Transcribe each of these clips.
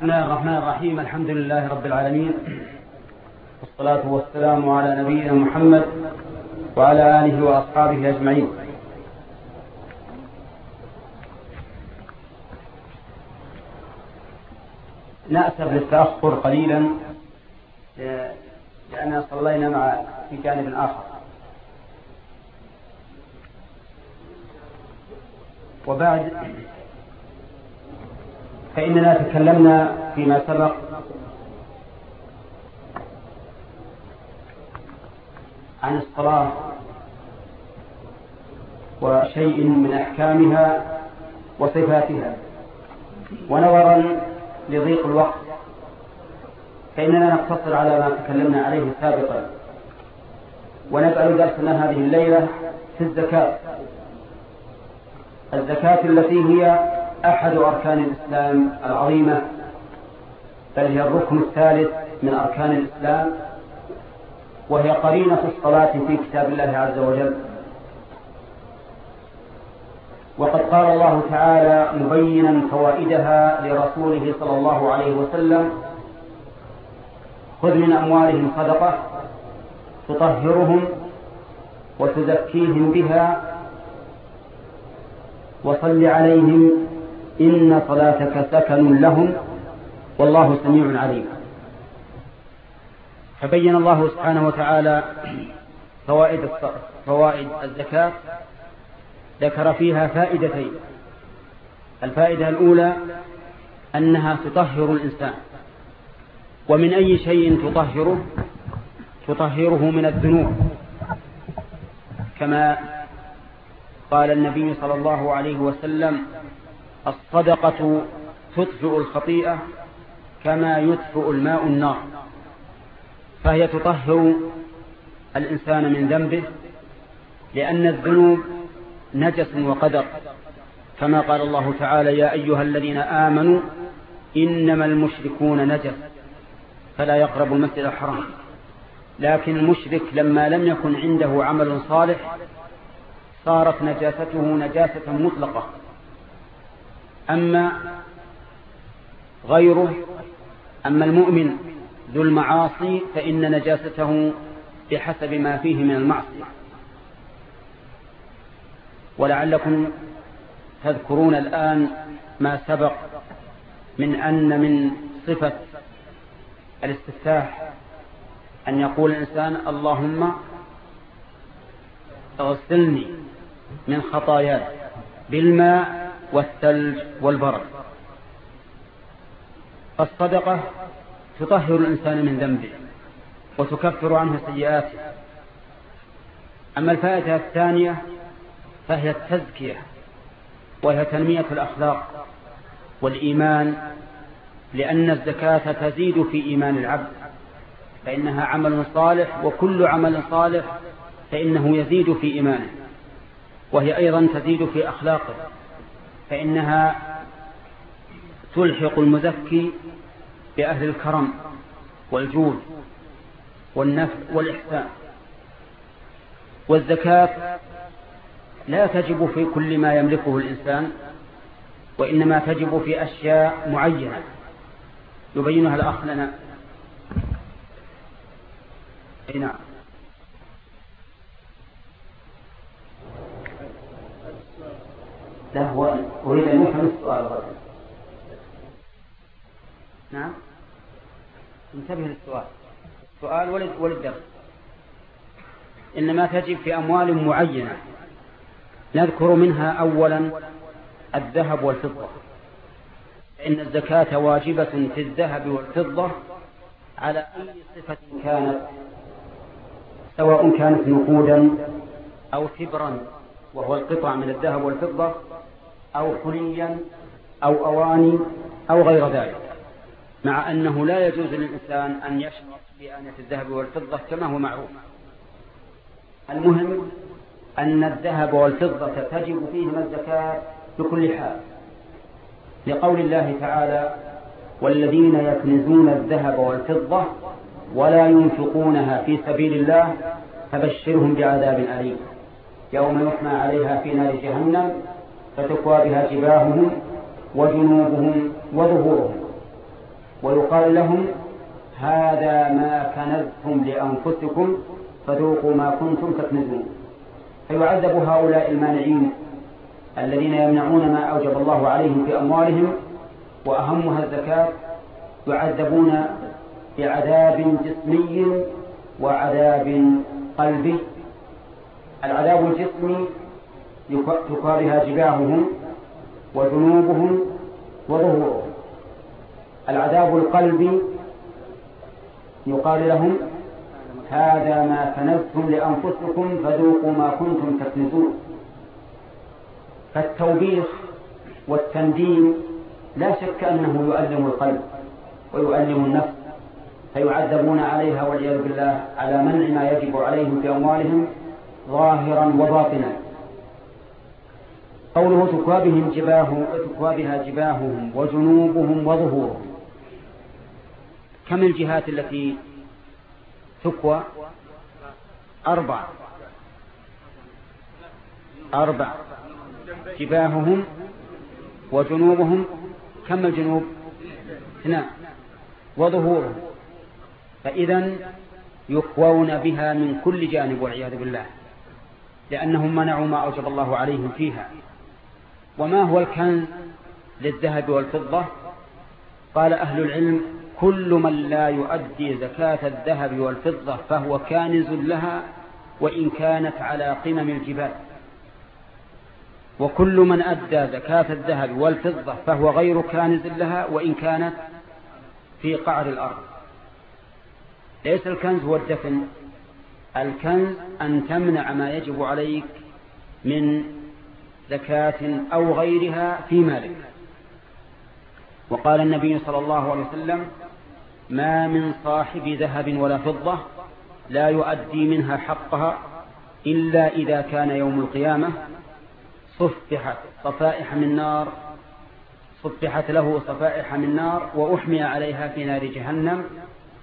بسم الله الرحمن الرحيم. الحمد لله رب العالمين. والصلاة والسلام على نبينا محمد وعلى آله وأصحابه أجمعين. نأسف للتأخر قليلا لأننا صلينا مع في جانب آخر. وبعد فإننا تكلمنا فيما سبق. عن الصلاة وشيء من أحكامها وصفاتها. ونظرا لضيق الوقت. فإننا نقتصر على ما تكلمنا عليه سابقا. ونجعل درسنا هذه الليلة في الزكاة. الزكاة التي هي أحد أركان الإسلام العظيمة بل هي الركن الثالث من أركان الإسلام وهي قرينة الصلاة في كتاب الله عز وجل. وقد قال الله تعالى مبينا فوائدها لرسوله صلى الله عليه وسلم خذ من أموالهم صدقة تطهرهم وتزكيهم بها وصل عليهم إن صلاتك سكن لهم والله سميع عليم. فبين الله سبحانه وتعالى فوائد فوائد الزكاة. ذكر فيها فائدتين. الفائدة الأولى أنها تطهر الإنسان. ومن أي شيء تطهره؟ تطهره من الذنوب. كما قال النبي صلى الله عليه وسلم الصدقة تطفئ الخطيئة كما يطفئ الماء النار. فهي تطهر الإنسان من ذنبه لأن الذنوب نجس وقدر. كما قال الله تعالى يا أيها الذين آمنوا إنما المشركون نجس فلا يقربوا المسجد الحرام. لكن المشرك لما لم يكن عنده عمل صالح صارت نجاسته نجاسة مطلقة. أما غيره أما المؤمن ذو المعاصي فإن نجاسته بحسب ما فيه من المعصية. ولعلكم تذكرون الآن ما سبق من أن من صفة الاستفتاح أن يقول الإنسان اللهم اغسلني من خطاياي بالماء والثلج والبرد. الصدقة تطهر الإنسان من ذنبه وتكفر عنه سيئاته. أما الفائدة الثانية فهي التزكية وهي تنمية الأخلاق والإيمان لأن الزكاة تزيد في إيمان العبد. فإنها عمل صالح وكل عمل صالح فإنه يزيد في إيمانه وهي أيضا تزيد في أخلاقه. فإنها تلحق المزكي بأهل الكرم والجود والنفع والإحسان. والزكاة لا تجب في كل ما يملكه الإنسان وإنما تجب في أشياء معينة يبينها الأخ لنا. نعم. أريد أن يفهم السؤال غدا نعم. انتبه للسؤال. السؤال ولد وللدرس إنما تجب في أموال معينة. نذكر منها أولا الذهب والفضة. إن الزكاة واجبة في الذهب والفضة على أي صفة كانت؟ سواء كانت نقودا أو تبرا وهو القطع من الذهب والفضة أو حليا أو أواني أو غير ذلك. مع أنه لا يجوز للإنسان أن يشرط بآنة الذهب والفضة كما هو معروف. المهم أن الذهب والفضة تجب فيهما الزكاة بكل حال. لقول الله تعالى والذين يكنزون الذهب والفضة ولا ينفقونها في سبيل الله فبشرهم بعذاب أليم. يوم يحمى عليها في نار جهنم فتكوى بها جباههم وجنوبهم وظهورهم. ويقال لهم هذا ما كنزتم لأنفسكم فذوقوا ما كنتم تكنزون. فيعذب هؤلاء المانعين الذين يمنعون ما أوجب الله عليهم في أموالهم وأهمها الزكاة يعذبون بعذاب جسمي وعذاب قلبي. العذاب الجسمي تقارها جباههم وذنوبهم وظهورهم. العذاب القلبي يقال لهم هذا ما كنزتم لأنفسكم فذوقوا ما كنتم تكنزون فالتوبيخ والتنديم لا شك أنه يؤلم القلب ويؤلم النفس فيعذبون عليها والعياذ بالله على منع ما يجب عليهم في أموالهم ظاهرا وباطنا. قوله تكوى بهم جباههم تكوى بها جباههم وجنوبهم وظهورهم. كم الجهات التي تكوى؟ أربع أربع جباههم وجنوبهم. كم الجنوب؟ اثنان. وظهورهم. فإذا يكوون بها من كل جانب والعياذ بالله. لأنهم منعوا ما أوجب الله عليهم فيها. وما هو الكنز للذهب والفضة؟ قال أهل العلم كل من لا يؤدي زكاة الذهب والفضة فهو كانز لها وإن كانت على قمم الجبال. وكل من أدى زكاة الذهب والفضة فهو غير كانز لها وإن كانت في قعر الأرض. ليس الكنز هو الدفن الكنز أن تمنع ما يجب عليك من زكاة أو غيرها في مالك. وقال النبي صلى الله عليه وسلم ما من صاحب ذهب ولا فضة لا يؤدي منها حقها إلا إذا كان يوم القيامة صفحت صفائح من نار صفحت له صفائح من نار وأحمي عليها في نار جهنم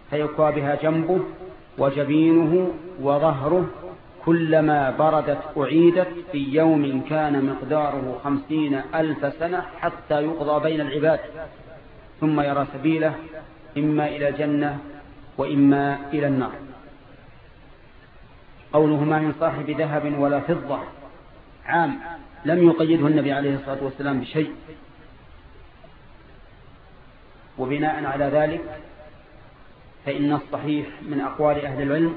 فيقوى بها جنبه وجبينه وظهره كلما بردت أعيدت في يوم كان مقداره خمسين ألف سنة حتى يقضى بين العباد. ثم يرى سبيله إما إلى الجنة وإما إلى النار. قوله ما من صاحب ذهب ولا فضة عام لم يقيده النبي عليه الصلاة والسلام بشيء. وبناء على ذلك فإن الصحيح من أقوال أهل العلم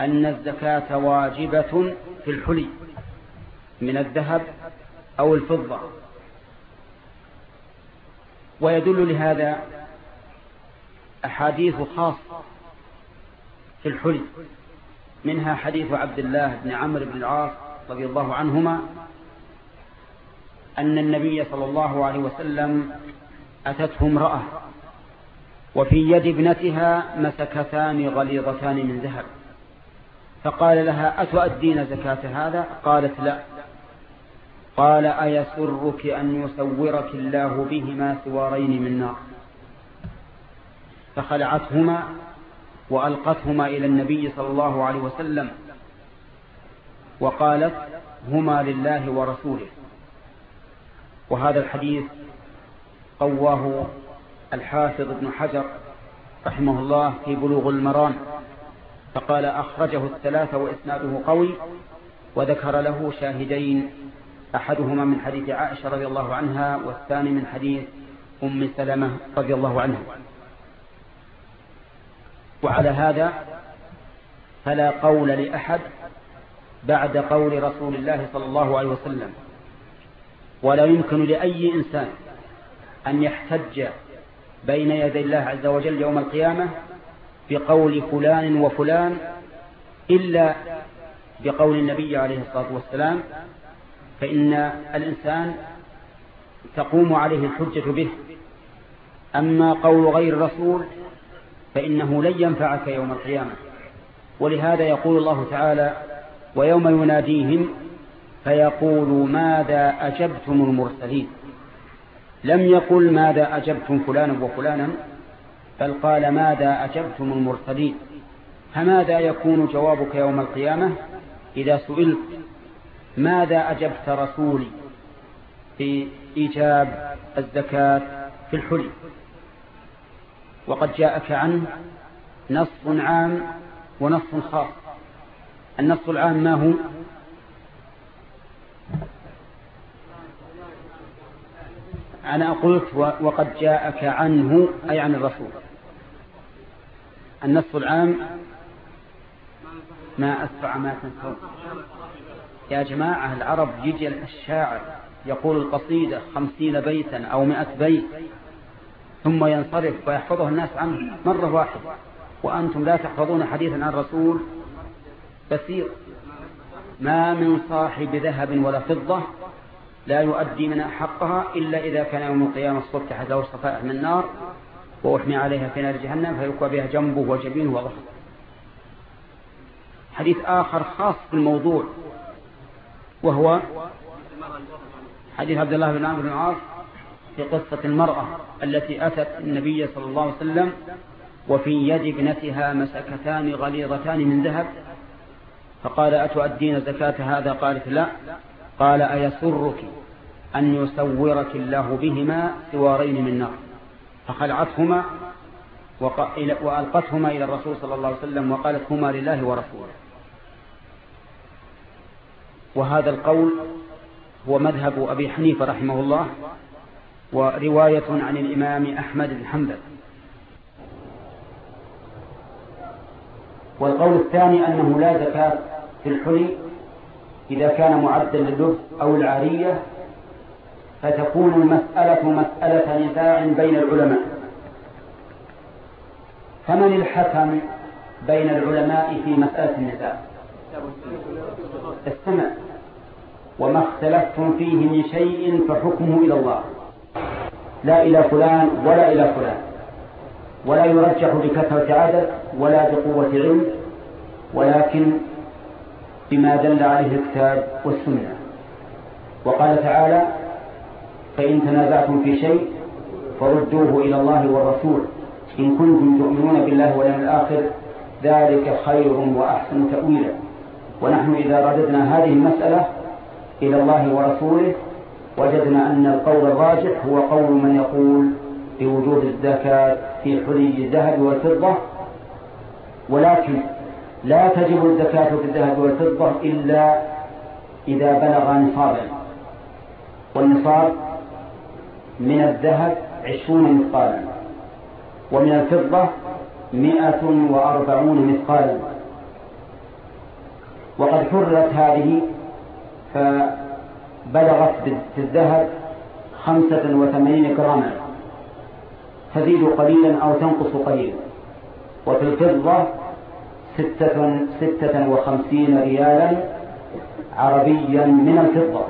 أن الزكاة واجبة في الحلي من الذهب أو الفضة. ويدل لهذا أحاديث خاصة في الحلي منها حديث عبد الله بن عمرو بن العاص رضي الله عنهما أن النبي صلى الله عليه وسلم أتته امرأة وفي يد ابنتها مسكتان غليظتان من ذهب. فقال لها أتؤدين زكاة هذا؟ قالت لا. قال أيسرك أن يصورك الله بهما سوارين من نار. فخلعتهما وألقتهما إلى النبي صلى الله عليه وسلم وقالت هما لله ورسوله. وهذا الحديث قواه الحافظ ابن حجر رحمه الله في بلوغ المرام فقال أخرجه الثلاثة وإسناده قوي وذكر له شاهدين أحدهما من حديث عائشة رضي الله عنها والثاني من حديث أم سلمة رضي الله عنها. وعلى هذا فلا قول لأحد بعد قول رسول الله صلى الله عليه وسلم ولا يمكن لأي إنسان أن يحتج بين يدي الله عز وجل يوم القيامة بقول فلان وفلان إلا بقول النبي عليه الصلاة والسلام فإن الإنسان تقوم عليه الحجة به. أما قول غير الرسول فإنه لن ينفعك يوم القيامة. ولهذا يقول الله تعالى ويوم يناديهم فيقول ماذا أجبتم المرسلين؟ لم يقل ماذا أجبتم فلانا وفلانا بل قال ماذا أجبتم المرسلين. فماذا يكون جوابك يوم القيامة؟ إذا سئلت ماذا أجبت رسولي في إيجاب الزكاة في الحلي؟ وقد جاءك عنه نص عام ونص خاص. النص العام ما هو؟ أنا قلت وقد جاءك عنه أي عن الرسول. النص العام ما أسرع ما تنسون. يا جماعة العرب يجي الشاعر يقول القصيدة خمسين بيتا أو مئة بيت ثم ينصرف ويحفظه الناس عنه مرة واحدة. وأنتم لا تحفظون حديثا عن الرسول. بسيط ما من صاحب ذهب ولا فضة لا يؤدي منها حقها إلا إذا كان يوم القيامة الصبح له صفائح من النار وأحمي عليها في نار جهنم فيكوى بها جنبه وجبينه وظهره حديث آخر خاص بالموضوع وهو حديث عبد الله بن عمرو بن العاص في قصة المرأة التي أتت النبي صلى الله عليه وسلم وفي يد ابنتها مسكتان غليظتان من ذهب فقال أتؤدين زكاة هذا؟ قالت لا. قال أيسرك أن يسورك الله بهما سوارين من نار؟ فخلعتهما وألقتهما إلى الرسول صلى الله عليه وسلم وقالت هما لله ورسوله. وهذا القول هو مذهب أبي حنيفة رحمه الله ورواية عن الإمام أحمد بن حنبل. والقول الثاني أنه لا زكاة في الحلي إذا كان معدا لللبس أو العارية فتكون المسألة مسألة نزاع بين العلماء. فمن الحكم بين العلماء في مسألة النزاع؟ استمع. وما اختلفتم فيه من شيء فحكمه إلى الله. لا إلى فلان ولا إلى فلان. ولا يرجح بكثرة عدد ولا بقوة علم. ولكن بما دل عليه الكتاب والسنة. وقال تعالى فإن تنازعتم في شيء فردوه إلى الله والرسول. إن كنتم تؤمنون بالله واليوم الآخر ذلك خير وأحسن تأويلا. ونحن إذا رددنا هذه المسألة إلى الله ورسوله وجدنا أن القول الراجح هو قول من يقول بوجود الزكاة في حلي الذهب والفضة ولكن لا تجب الزكاة في الذهب والفضة إلا إذا بلغ نصابا والنصاب من الذهب عشرون مثقالا ومن الفضة مئة وأربعون مثقالا. وقد حرت هذه فبلغت في الذهب خمسة وثمانين جراما تزيد قليلا أو تنقص قليلا. وفي الفضة ستة, ستة وخمسين ريالا عربيا من الفضة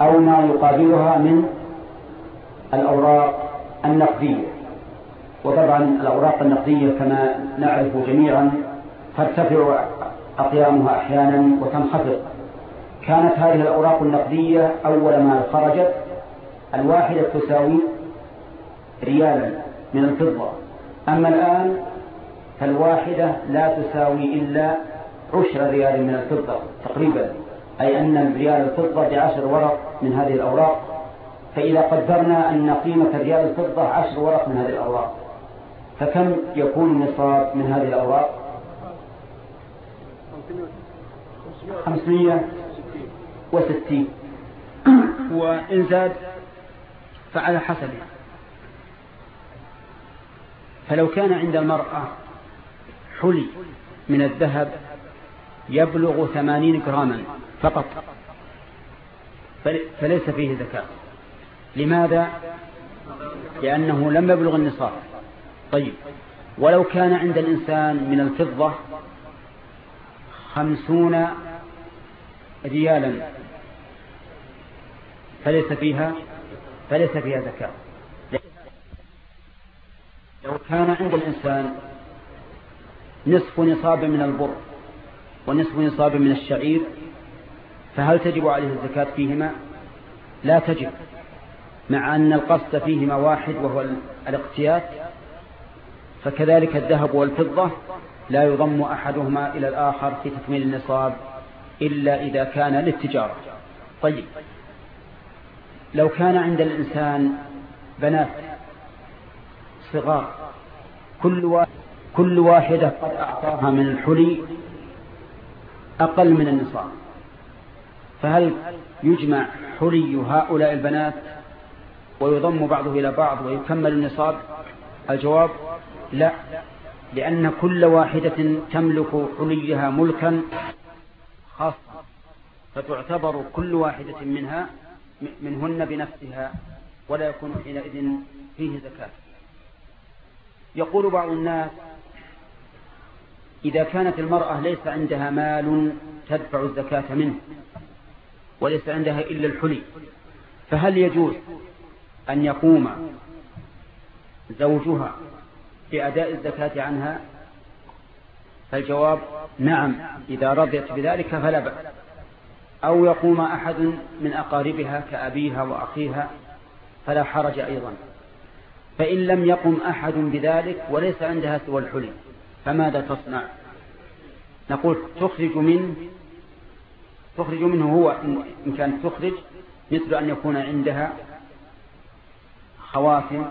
أو ما يقابلها من الأوراق النقدية. وطبعا الأوراق النقدية كما نعرف جميعا ترتفع أقيامها أحيانا وتنخفض. كانت هذه الأوراق النقدية أول ما خرجت الواحدة تساوي ريالا من الفضة. أما الآن فالواحدة لا تساوي إلا عشر ريال من الفضة تقريبا. أي أن الريال الفضة بعشر ورق من هذه الأوراق. فإذا قدرنا أن قيمة ريال الفضة عشر ورق من هذه الأوراق فكم يكون النصاب من هذه الأوراق؟ خمسمية وستين. وإن زاد فعلى حسبه. فلو كان عند المرأة حلي من الذهب يبلغ ثمانين جراما فقط. فليس فيه زكاة. لماذا؟ لأنه لم يبلغ النصاب. طيب. ولو كان عند الإنسان من الفضة خمسون ريالا فليس فيها فليس فيها زكاة. لو كان عند الإنسان نصف نصاب من البر ونصف نصاب من الشعير فهل تجب عليه الزكاة فيهما؟ لا تجب مع أن القصد فيهما واحد وهو الاقتيات فكذلك الذهب والفضة لا يضم أحدهما إلى الآخر في تكميل النصاب إلا إذا كان للتجارة. طيب لو كان عند الإنسان بنات صغار كل كل واحدة قد أعطاها من الحلي أقل من النصاب. فهل يجمع حلي هؤلاء البنات ويضم بعضه إلى بعض ويكمل النصاب؟ الجواب لا لأن كل واحدة تملك حليها ملكا خاصا فتعتبر كل واحدة منها منهن بنفسها ولا يكون حينئذ فيه زكاة. يقول بعض الناس إذا كانت المرأة ليس عندها مال تدفع الزكاة منه وليس عندها إلا الحلي فهل يجوز أن يقوم زوجها بأداء الزكاة عنها؟ فالجواب نعم إذا رضيت بذلك فلا بأس. أو يقوم أحد من أقاربها كأبيها وأخيها فلا حرج أيضا. فإن لم يقم أحد بذلك وليس عندها سوى الحلي فماذا تصنع؟ نقول تخرج منه تخرج منه هو إن كانت تخرج مثل أن يكون عندها خواتم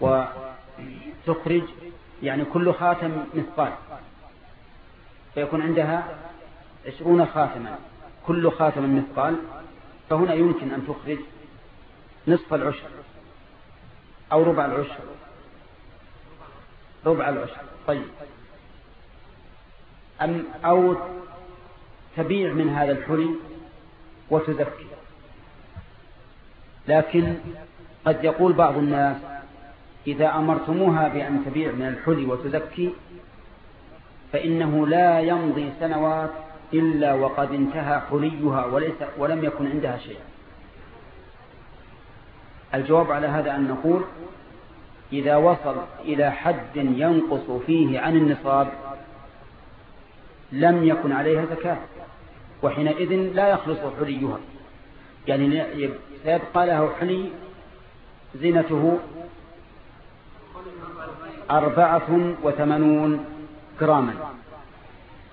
وتخرج يعني كل خاتم مثقال. فيكون عندها عشرون خاتما كل خاتم مثقال فهنا يمكن أن تخرج نصف العشر أو ربع العشر ربع العشر. طيب. أم أو تبيع من هذا الحلي وتزكي. لكن قد يقول بعض الناس إذا أمرتموها بأن تبيع من الحلي وتزكي فإنه لا يمضي سنوات إلا وقد انتهى حليها وليس ولم يكن عندها شيء. الجواب على هذا أن نقول إذا وصل إلى حد ينقص فيه عن النصاب لم يكن عليها زكاة وحينئذ لا يخلص حليها. يعني سيبقى له حلي زينته أربعة وثمانون جراما.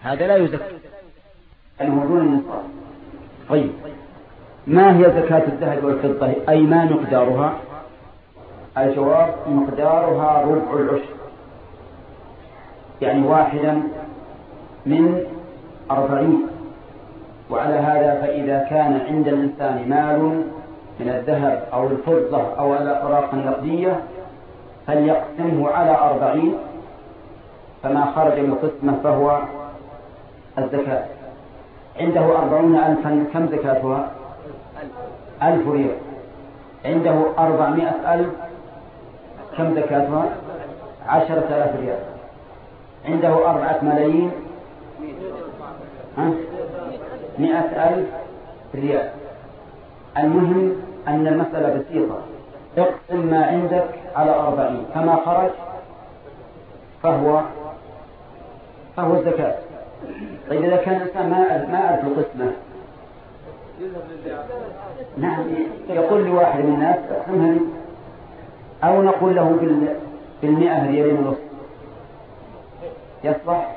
هذا لا يزكى أنه دون النصاب. طيب. ما هي زكاة الذهب والفضة؟ أي ما مقدارها؟ الجواب مقدارها ربع العشر. يعني واحدا من أربعين. وعلى هذا فإذا كان عند الإنسان مال من الذهب أو الفضة أو الأوراق النقدية فليقسمه على أربعين. فما خرج من قسمة فهو الزكاة. عنده أربعون ألفا كم زكاتها؟ ألف ريال. عنده أربعمائة ألف كم زكاتها عشرة آلاف ريال. عنده أربعة ملايين. مئة ألف ريال. المهم أن المسألة بسيطة. اقسم ما عندك على أربعين. فما خرج؟ فهو فهو الزكاة. طيب إذا كان الإنسان ما ما أعرف القسمة نعم يقول لواحد من الناس أو نقول له بالمئة ريال ونصف يصلح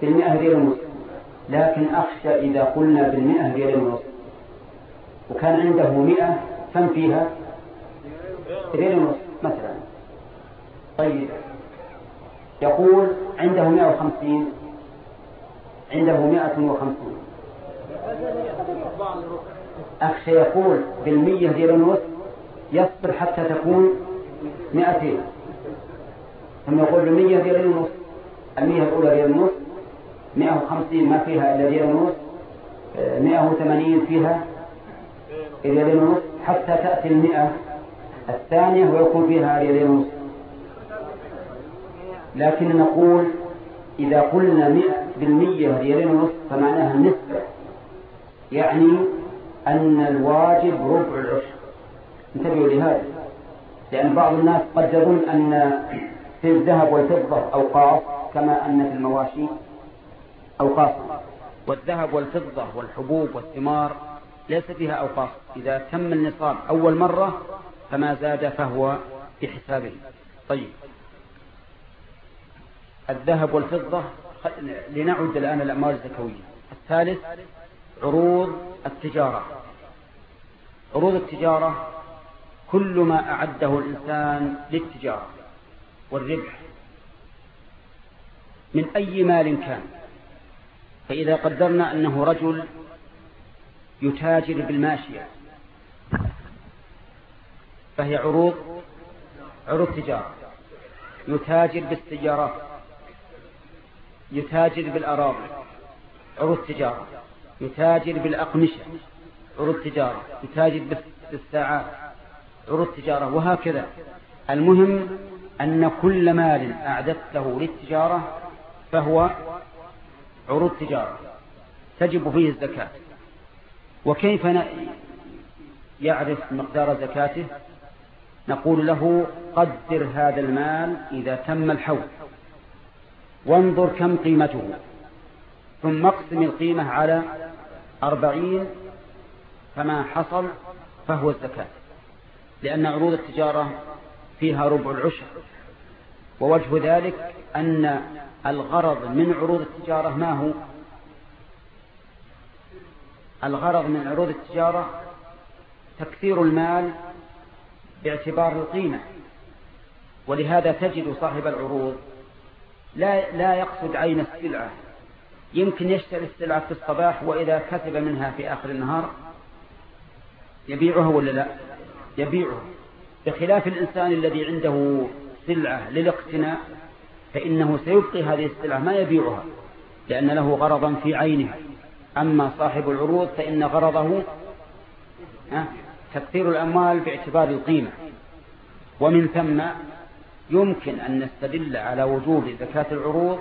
بالمئة ريال ونصف لكن أخشى إذا قلنا بالمئة ريال ونصف وكان عنده مئة كم فيها ريال ونصف مثلا. طيب. يقول عنده مئة وخمسين عنده مئة وخمسين. أخشى يقول بالمية ريال ونصف يصبر حتى تكون مئتين. ثم يقول بالمية ريال ونصف المية الأولى ريال مئة وخمسين ما فيها إلا ريال مئة وثمانين فيها ريال ونصف حتى تأتي المئة الثانية ويكون فيها ريال ونصف لكن نقول إذا قلنا مئة بالمية ريال ونصف فمعناها النسبة يعني أن الواجب ربع العشر. انتبهوا لهذا. لأن بعض الناس قد يظن أن في الذهب والفضة أوقاف كما أن في المواشي أوقاف. والذهب والفضة والحبوب والثمار ليس فيها أوقاف. إذا تم النصاب أول مرة فما زاد فهو بحسابه طيب. الذهب والفضة لنعد الآن الأموال الزكوية الثالث عروض التجارة. عروض التجارة كل ما أعده الإنسان للتجارة والربح من أي مال كان. فإذا قدرنا أنه رجل يتاجر بالماشية فهي عروض عروض تجارة. يتاجر بالسيارات يتاجر بالأراضي عروض تجارة. يتاجر بالأقمشة عروض تجارة. يتاجر بالساعات. عروض تجارة وهكذا. المهم أن كل مال أعددته للتجارة فهو عروض تجارة تجب فيه الزكاة. وكيف يعرف مقدار زكاته؟ نقول له قدر هذا المال إذا تم الحول. وانظر كم قيمته. ثم اقسم القيمة على أربعين فما حصل فهو الزكاة. لأن عروض التجارة فيها ربع العشر. ووجه ذلك أن الغرض من عروض التجارة ما هو؟ الغرض من عروض التجارة تكثير المال باعتبار القيمة ولهذا تجد صاحب العروض لا لا يقصد عين السلعة. يمكن يشتري السلعة في الصباح وإذا كسب منها في آخر النهار يبيعها ولا لا؟ يبيعها بخلاف الإنسان الذي عنده سلعة للاقتناء فإنه سيبقي هذه السلعة ما يبيعها لأن له غرضا في عينها أما صاحب العروض فإن غرضه تكثير الأموال باعتبار القيمة. ومن ثم يمكن أن نستدل على وجوب زكاة العروض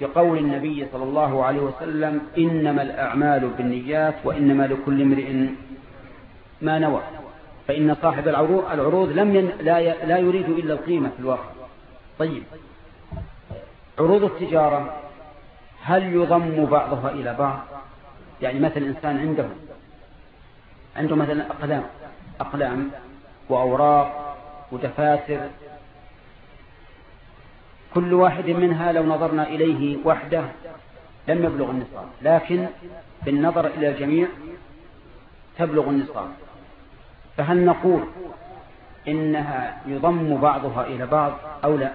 بقول النبي صلى الله عليه وسلم إنما الأعمال بالنيات وإنما لكل امرئ ما نوى. فإن صاحب العروض, لم ين... لا, لا يريد إلا القيمة في الواقع. طيب. عروض التجارة هل يضم بعضها إلى بعض؟ يعني مثل إنسان عنده عنده مثلا أقلام أقلام وأوراق ودفاتر. كل واحد منها لو نظرنا إليه وحده لم يبلغ النصاب لكن بالنظر إلى الجميع تبلغ النصاب. فهل نقول إنها يضم بعضها إلى بعض أو لا؟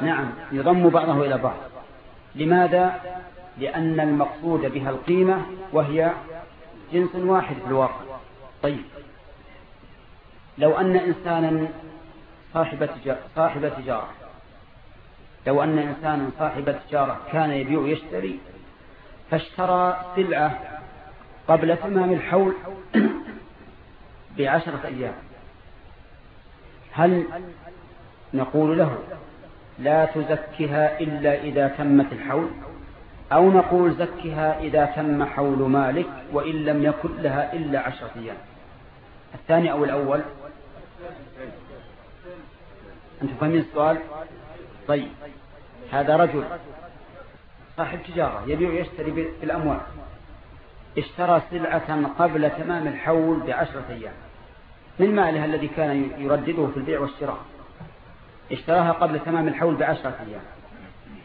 نعم يضم بعضه إلى بعض. لماذا؟ لأن المقصود بها القيمة وهي جنس واحد في الواقع. طيب لو أن إنسانا صاحب صاحب تجارة لو أن إنسانا صاحب تجارة كان يبيع ويشتري فاشترى سلعة قبل تمام الحول بعشرة أيام. هل نقول له لا تزكها إلا إذا تمت الحول؟ أو نقول زكها إذا تم حول مالك وإن لم يكن لها إلا عشرة أيام؟ الثاني أو الأول؟ أنتم فاهمين السؤال؟ طيب هذا رجل صاحب تجارة يبيع ويشتري بالأموال. اشترى سلعة قبل تمام الحول بعشرة أيام. من مالها الذي كان يردده في البيع والشراء؟ اشتراها قبل تمام الحول بعشرة أيام.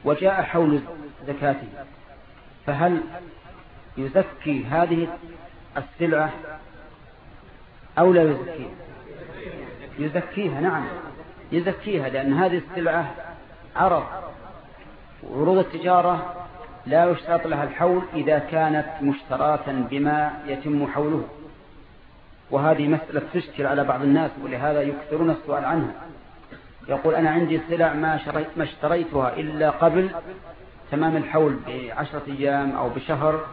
وجاء حول زكاته. فهل يزكي هذه السلعة أو لا يزكيها؟ يزكيها نعم. يزكيها لأن هذه السلعة عرض. عروض التجارة لا يشترط لها الحول إذا كانت مشتراة بما يتم حوله. وهذه مسألة تشكل على بعض الناس ولهذا يكثرون السؤال عنها. يقول أنا عندي سلع ما, شريت ما اشتريتها إلا قبل تمام الحول بعشرة أيام أو بشهر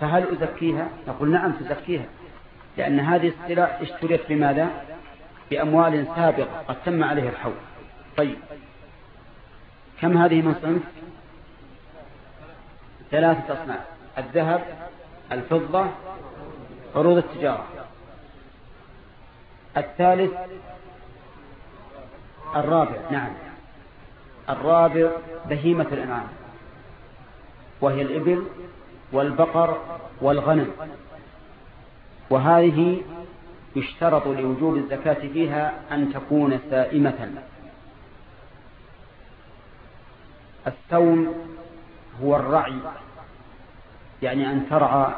فهل أزكيها؟ نقول نعم تزكيها. لأن هذه السلع اشتريت بماذا؟ بأموال سابقة قد تم عليه الحول. طيب كم هذه من صنف؟ ثلاثة أصناف. الذهب الفضة عروض التجارة. الثالث الرابع. نعم. الرابع بهيمة الأنعام. وهي الإبل والبقر والغنم. وهذه يشترط لوجوب الزكاة فيها أن تكون سائمة. الثوم هو الرعي يعني أن ترعى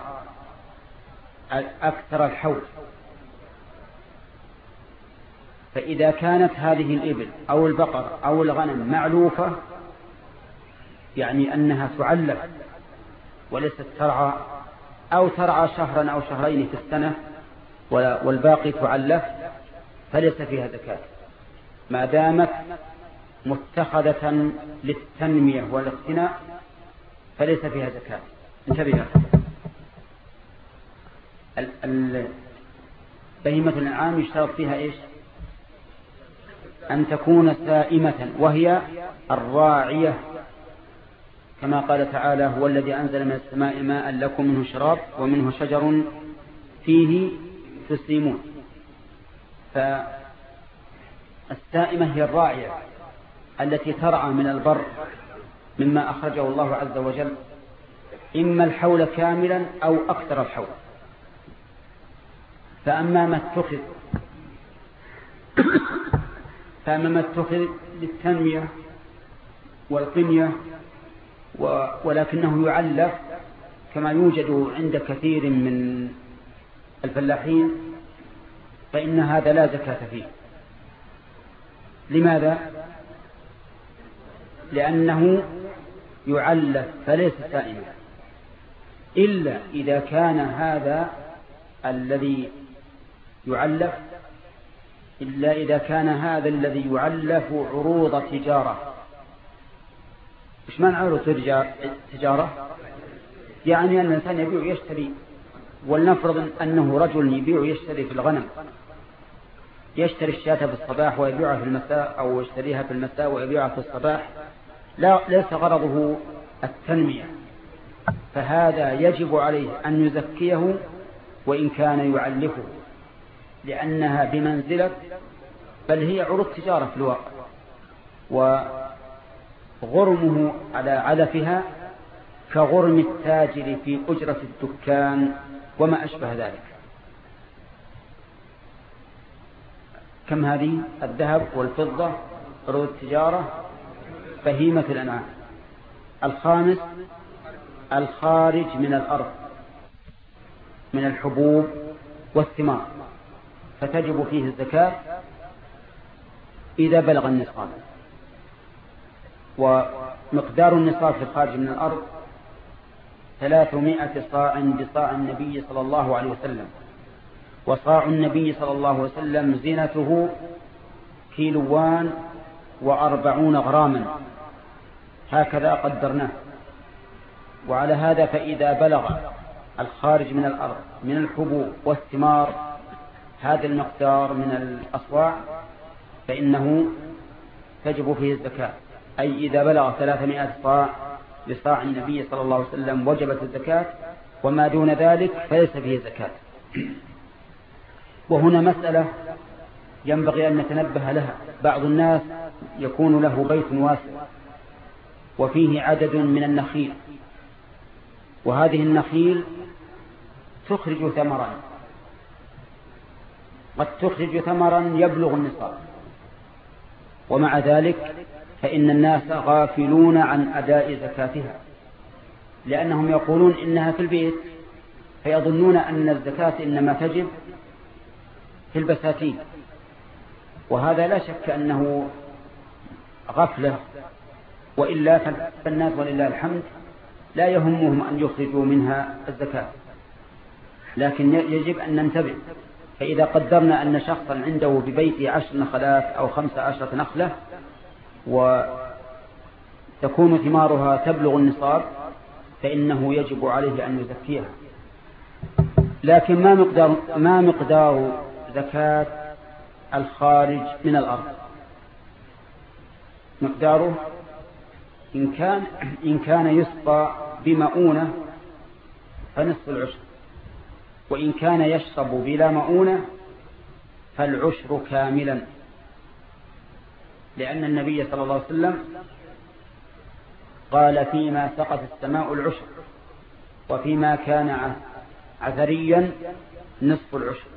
أكثر الحول. فإذا كانت هذه الإبل أو البقر أو الغنم معلوفة يعني أنها تعلف وليست ترعى أو ترعى شهرا أو شهرين في السنة والباقي تعلف فليس فيها زكاة. ما دامت متخذة للتنمية والاقتناء فليس فيها زكاة. انتبه. بهيمة الأنعام يشترط فيها إيش؟ أن تكون سائمة وهي الراعية كما قال تعالى هو الذي أنزل من السماء ماء لكم منه شراب ومنه شجر فيه تسلمون. فالسائمة هي الراعية التي ترعى من البر مما أخرجه الله عز وجل إما الحول كاملا أو أكثر الحول. فأما ما اتخذ فأما ما اتخذ للتنمية والقنية ولكنه يعلف كما يوجد عند كثير من الفلاحين فإن هذا لا زكاة فيه. لماذا؟ لأنه يعلف فليس سائما. إلا إذا كان هذا الذي يعلف إلا إذا كان هذا الذي يعلف عروض تجارة. إيش معنى عروض تجارة؟ يعني أن الإنسان يبيع ويشتري ولنفرض أنه رجل يبيع ويشتري في الغنم. يشتري الشاة في الصباح ويبيعها في المساء أو يشتريها في المساء ويبيعها في الصباح. لا ليس غرضه التنمية. فهذا يجب عليه أن يزكيه وإن كان يعلفه لأنها بمنزلة بل هي عروض تجارة في الواقع وغرمه على علفها كغرم التاجر في أجرة الدكان وما أشبه ذلك. كم هذه؟ الذهب والفضة عروض التجارة بهيمة الأنعام. الخامس الخارج من الأرض من الحبوب والثمار فتجب فيه الزكاة إذا بلغ النصاب. ومقدار النصاب في الخارج من الأرض ثلاثمائة صاع بصاع النبي صلى الله عليه وسلم. وصاع النبي صلى الله عليه وسلم زينته كيلوان وأربعون غراما. هكذا قدرناه. وعلى هذا فإذا بلغ الخارج من الأرض من الحبوب والثمار هذا المقدار من الأصواع فإنه تجب فيه الزكاة. أي إذا بلغ ثلاثمائة صاع بصاع النبي صلى الله عليه وسلم وجبت الزكاة وما دون ذلك فليس فيه زكاة. وهنا مسألة ينبغي أن نتنبه لها. بعض الناس يكون له بيت واسع وفيه عدد من النخيل. وهذه النخيل تخرج ثمرا. قد تخرج ثمرا يبلغ النصاب. ومع ذلك فإن الناس غافلون عن أداء زكاتها لأنهم يقولون إنها في البيت فيظنون أن الزكاة إنما تجب في البساتين. وهذا لا شك أنه غفلة وإلا فالناس ولله الحمد لا يهمهم أن يخرجوا منها الزكاة. لكن يجب أن ننتبه فإذا قدرنا أن شخصا عنده ببيته عشر نخلات أو خمس عشرة نخلة وتكون ثمارها تبلغ النصاب فإنه يجب عليه أن يزكيها. لكن ما مقدار, ما مقدار زكاة الخارج من الأرض؟ مقداره إن كان, إن كان يسقى بمؤونة فنصف العشر. وإن كان يشرب بلا مؤونة فالعشر كاملا. لأن النبي صلى الله عليه وسلم قال فيما سقط السماء العشر وفيما كان عثريا نصف العشر.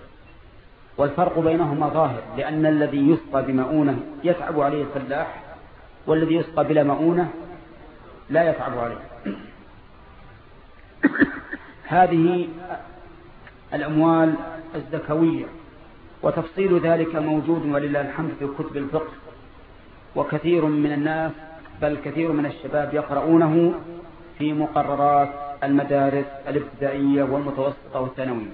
والفرق بينهما ظاهر لأن الذي يسقى بمؤونة يتعب عليه الفلاح والذي يسقى بلا مؤونة لا يتعب عليه. هذه الأموال الزكوية وتفصيل ذلك موجود ولله الحمد في كتب الفقه وكثير من الناس بل كثير من الشباب يقرؤونه في مقررات المدارس الابتدائية والمتوسطة والثانوية.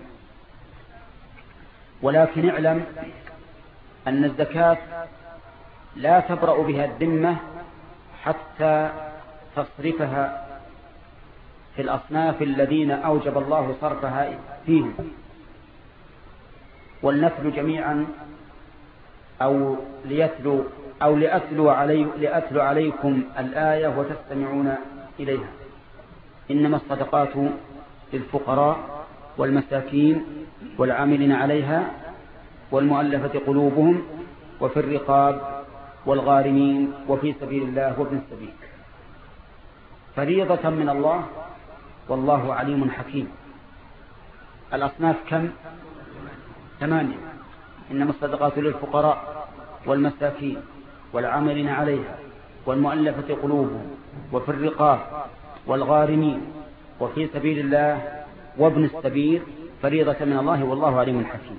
ولكن اعلم أن الزكاة لا تبرأ بها الذمة حتى تصرفها في الأصناف الذين أوجب الله صرفها فيهم. والنفل جميعا أو ليتلو أو لأتلو, علي لأتلو عليكم الآية وتستمعون إليها. إنما الصدقات للفقراء والمساكين والعاملين عليها والمؤلفة قلوبهم وفي الرقاب والغارمين وفي سبيل الله وابن السبيل. فريضة من الله والله عليم حكيم. الأصناف كم؟ ثمانية. إنما الصدقات للفقراء والمساكين والعاملين عليها والمؤلفة قلوبهم وفي الرقاب والغارمين وفي سبيل الله وابن السبيل فريضة من الله والله عليم حكيم.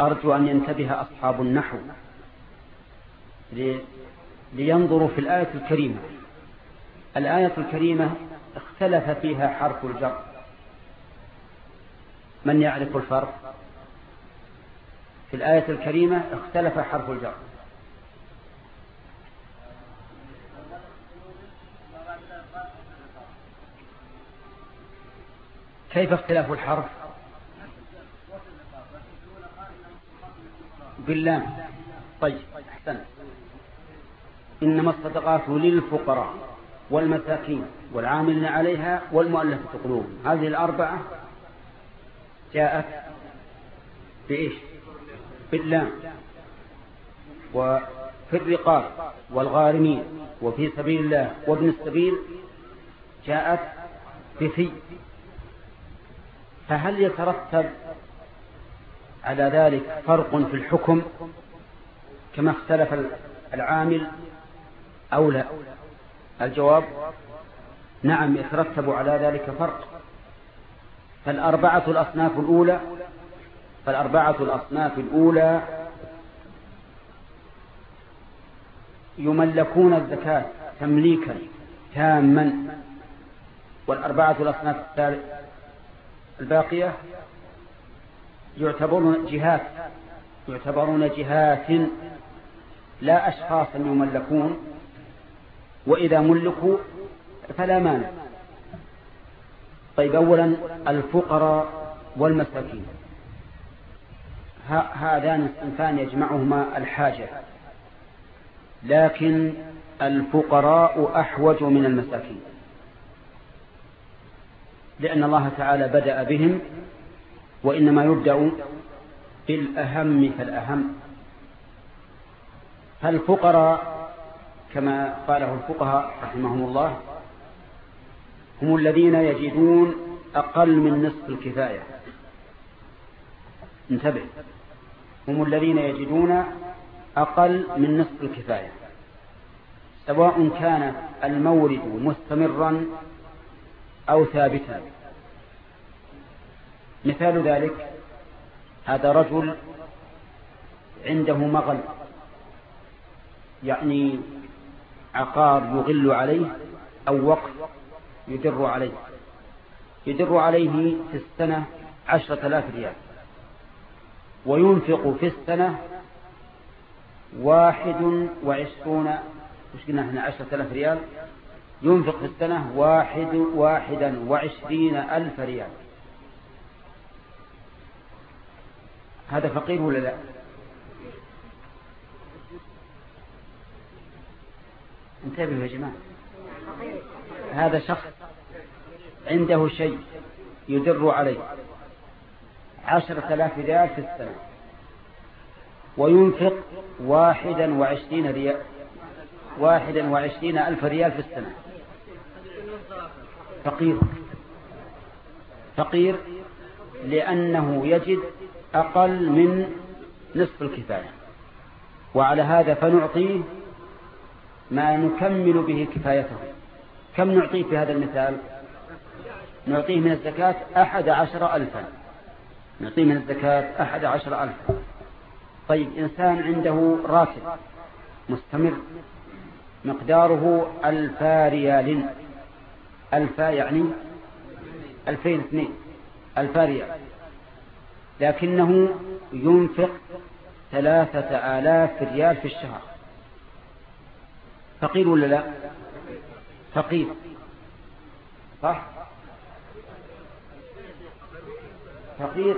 أرجو أن ينتبه أصحاب النحو لينظروا في الآية الكريمة. الآية الكريمة اختلف فيها حرف الجر. من يعرف الفرق؟ في الآية الكريمة اختلف حرف الجر. كيف اختلاف الحرف؟ باللام. طيب احسن إنما الصدقات للفقراء. والمساكين والعاملين عليها والمؤلفة قلوبهم. هذه الأربعة جاءت بإيش؟ باللام وفي الرقاب والغارمين وفي سبيل الله وابن السبيل جاءت بفي. فهل يترتب على ذلك فرق في الحكم كما اختلف العامل أو لا؟ الجواب نعم يترتب على ذلك فرق. فالأربعة الأصناف الأولى فالأربعة الأصناف الأولى يملكون الزكاة تمليكا تاما. والأربعة الأصناف الباقية يعتبرون جهات يعتبرون جهات لا أشخاصا يملكون. وإذا ملكوا فلا مانع. طيب أولا الفقراء والمساكين. هذان الصنفان يجمعهما الحاجة لكن الفقراء أحوج من المساكين لأن الله تعالى بدأ بهم وإنما يبدأ بالأهم فالأهم. فالفقراء كما قاله الفقهاء رحمهم الله هم الذين يجدون أقل من نصف الكفاية. انتبه. هم الذين يجدون أقل من نصف الكفاية. سواء كان المورد مستمرا أو ثابتا. مثال ذلك هذا رجل عنده مغل يعني عقار يغل عليه أو وقف يدر عليه. يدر عليه في السنة عشرة آلاف ريال. وينفق في السنة واحد وعشرون مش قلنا إحنا عشرة آلاف ريال. ينفق في السنة واحد واحدا وعشرين ألف ريال. هذا فقير ولا لا؟ انتبهوا يا جماعة. هذا شخص عنده شيء يدر عليه. عشرة آلاف ريال في السنة. وينفق واحدا وعشرين ريال واحدا وعشرين ألف ريال في السنة. فقير. فقير لأنه يجد أقل من نصف الكفاية. وعلى هذا فنعطيه ما نكمل به كفايته. كم نعطيه في هذا المثال؟ نعطيه من الزكاة أحد عشر ألفا. نعطيه من الزكاة أحد عشر ألفا. طيب إنسان عنده راتب مستمر مقداره ألفا ريال. ألفا يعني ألفين اثنين. ألفا ريال. لكنه ينفق ثلاثة آلاف ريال في الشهر. فقير ولا لا؟ فقير. صح؟ فقير.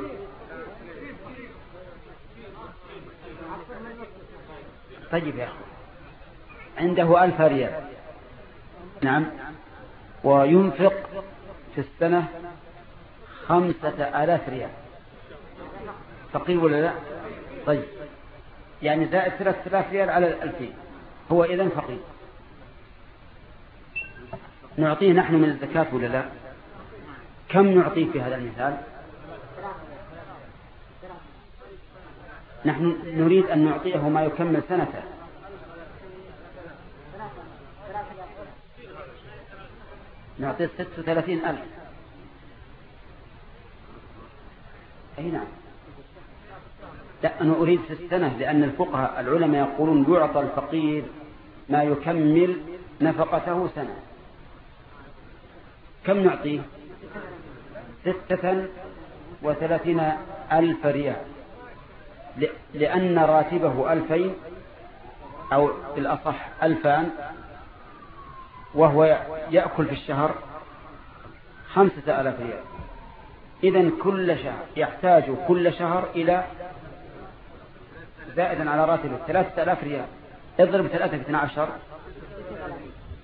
طيب يا أخي عنده ألف ريال. نعم. وينفق في السنة خمسة آلاف ريال. فقير ولا لا؟ طيب. يعني زائد ثلاثة آلاف ريال على الألفين. هو إذن فقير. نعطيه نحن من الزكاة ولا لا؟ كم نعطيه في هذا المثال؟ نحن نريد أن نعطيه ما يكمل سنته. نعطيه ست وثلاثين ألف. أي نعم. لا أنا أريد في السنة لأن الفقهاء العلماء يقولون يعطى الفقير ما يكمل نفقته سنة. كم نعطيه؟ ستة وثلاثين ألف ريال. لأن راتبه ألفين أو بالأصح ألفان وهو يأكل في الشهر خمسة آلاف ريال. إذا كل شهر يحتاج كل شهر إلى زائدا على راتبه ثلاثة آلاف ريال. اضرب ثلاثة في اثنى عشر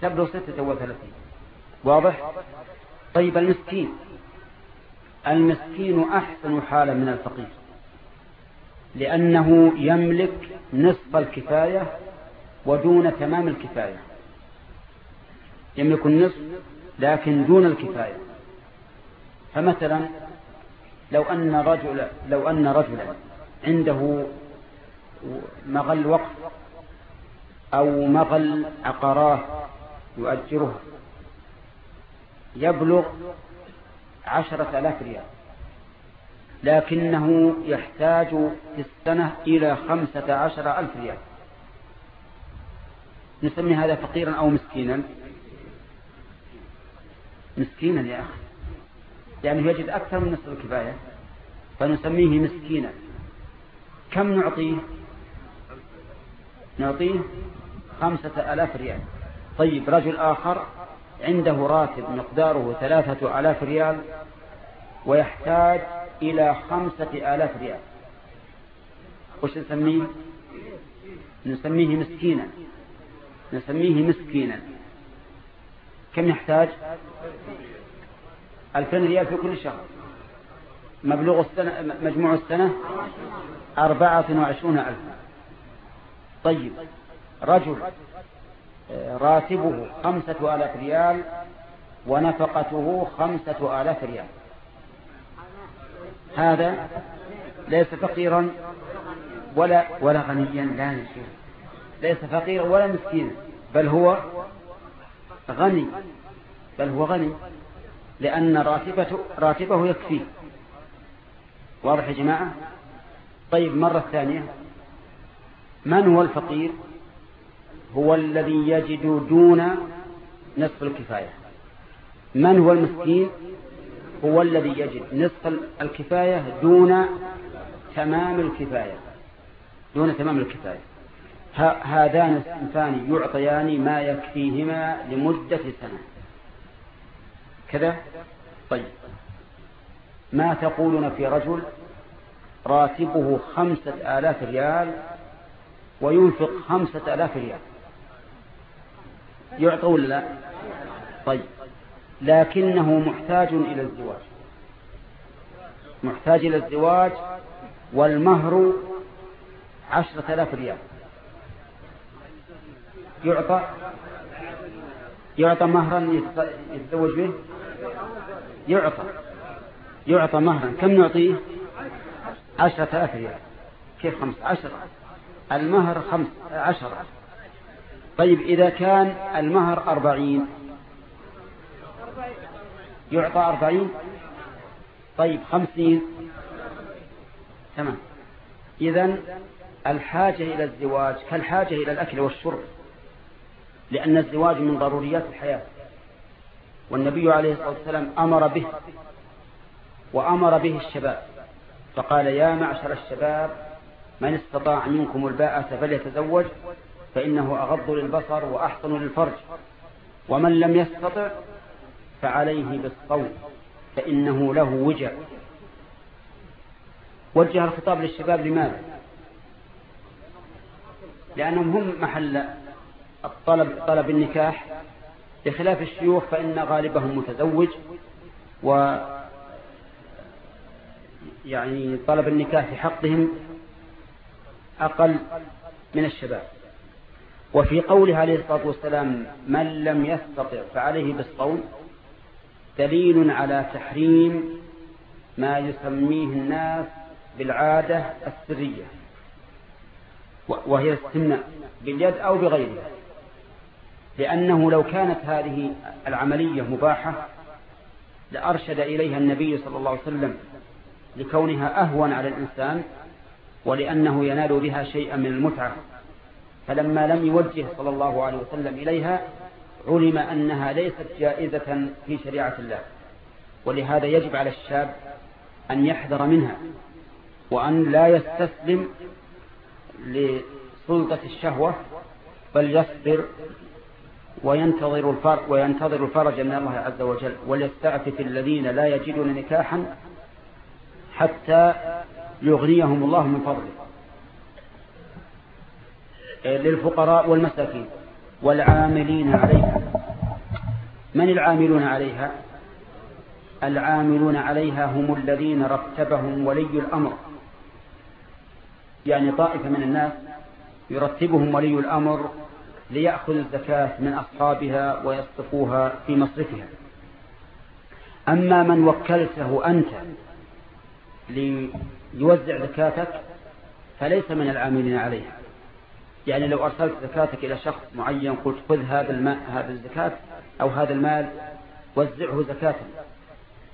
تبلغ ستة وثلاثين. واضح؟ طيب المسكين. المسكين أحسن حالا من الفقير لأنه يملك نصف الكفاية ودون تمام الكفاية. يملك النصف لكن دون الكفاية. فمثلا لو أن رجل لو أن رجلا عنده مغل وقف أو مغل عقارات يؤجرها يبلغ عشرة آلاف ريال. لكنه يحتاج في السنة إلى خمسة عشر ألف ريال. نسمي هذا فقيرا أو مسكينا؟ مسكينا يا أخي. يعني يجد أكثر من نصف الكفاية فنسميه مسكينا. كم نعطيه؟ نعطيه خمسة ألاف ريال. طيب رجل آخر عنده راتب مقداره ثلاثة ألاف ريال ويحتاج إلى خمسة آلاف ريال. وش نسميه؟ نسميه مسكينا. نسميه مسكينا. كم يحتاج؟ ألفين ريال في كل شهر. مبلغ السنة مجموع السنة؟ أربعة وعشرون ألفا. طيب رجل راتبه خمسة آلاف ريال ونفقته خمسة آلاف ريال. هذا ليس فقيرا ولا ولا غنيا لا نشوف ليس فقيرا ولا مسكينا بل هو غني بل هو غني لأن راتبته راتبه يكفيه واضح يا جماعة؟ طيب مرة ثانية من هو الفقير؟ هو الذي يجد دون نصف الكفاية. من هو المسكين؟ هو الذي يجد نصف الكفاية دون تمام الكفاية. دون تمام الكفاية. هذان الصنفان يعطيان ما يكفيهما لمدة سنة. كذا؟ طيب. ما تقولون في رجل راتبه خمسة آلاف ريال وينفق خمسة آلاف ريال؟ يعطى ولا لا؟ طيب. لكنه محتاج إلى الزواج. محتاج إلى الزواج والمهر عشرة آلاف ريال. يعطى؟ يعطى مهرا يتزوج به؟ يعطى. يعطى مهرا. كم نعطيه عشرة آلاف ريال. كيف خمسة؟ عشرة. المهر خمس عشرة. طيب إذا كان المهر أربعين يعطى أربعين طيب خمسين تمام. إذن الحاجة إلى الزواج كالحاجة إلى الأكل والشرب لأن الزواج من ضروريات الحياة. والنبي عليه الصلاة والسلام أمر به وأمر به الشباب فقال يا معشر الشباب من استطاع منكم الباءة فليتزوج فإنه أغض للبصر وأحسن للفرج. ومن لم يستطع فعليه بالصوم فإنه له وجع وجه الخطاب للشباب لماذا؟ لأنهم هم محل الطلب طلب النكاح. بخلاف الشيوخ فإن غالبهم متزوج و يعني طلب النكاح في حقهم أقل من الشباب. وفي قوله عليه الصلاة والسلام من لم يستطع فعليه بالصوم دليل على تحريم ما يسميه الناس بالعادة السرية وهي السمنة باليد أو بغيرها. لأنه لو كانت هذه العملية مباحة لأرشد إليها النبي صلى الله عليه وسلم لكونها أهون على الإنسان ولأنه ينال بها شيئا من المتعة فلما لم يوجه صلى الله عليه وسلم إليها علم أنها ليست جائزة في شريعة الله. ولهذا يجب على الشاب أن يحذر منها وأن لا يستسلم لسلطة الشهوة بل يصبر وينتظر الفرج, وينتظر الفرج من الله عز وجل وليستعفف الذين لا يجدون نكاحا حتى يغنيهم الله من فضله. للفقراء والمساكين والعاملين عليها. من العاملون عليها؟ العاملون عليها هم الذين رتبهم ولي الأمر. يعني طائفة من الناس يرتبهم ولي الأمر ليأخذ الزكاة من أصحابها ويصرفوها في مصرفها. أما من وكلته أنت ليوزع زكاتك فليس من العاملين عليها. يعني لو أرسلت زكاتك إلى شخص معين قلت خذ هذا الماء هذا الزكاة أو هذا المال وزعه زكاة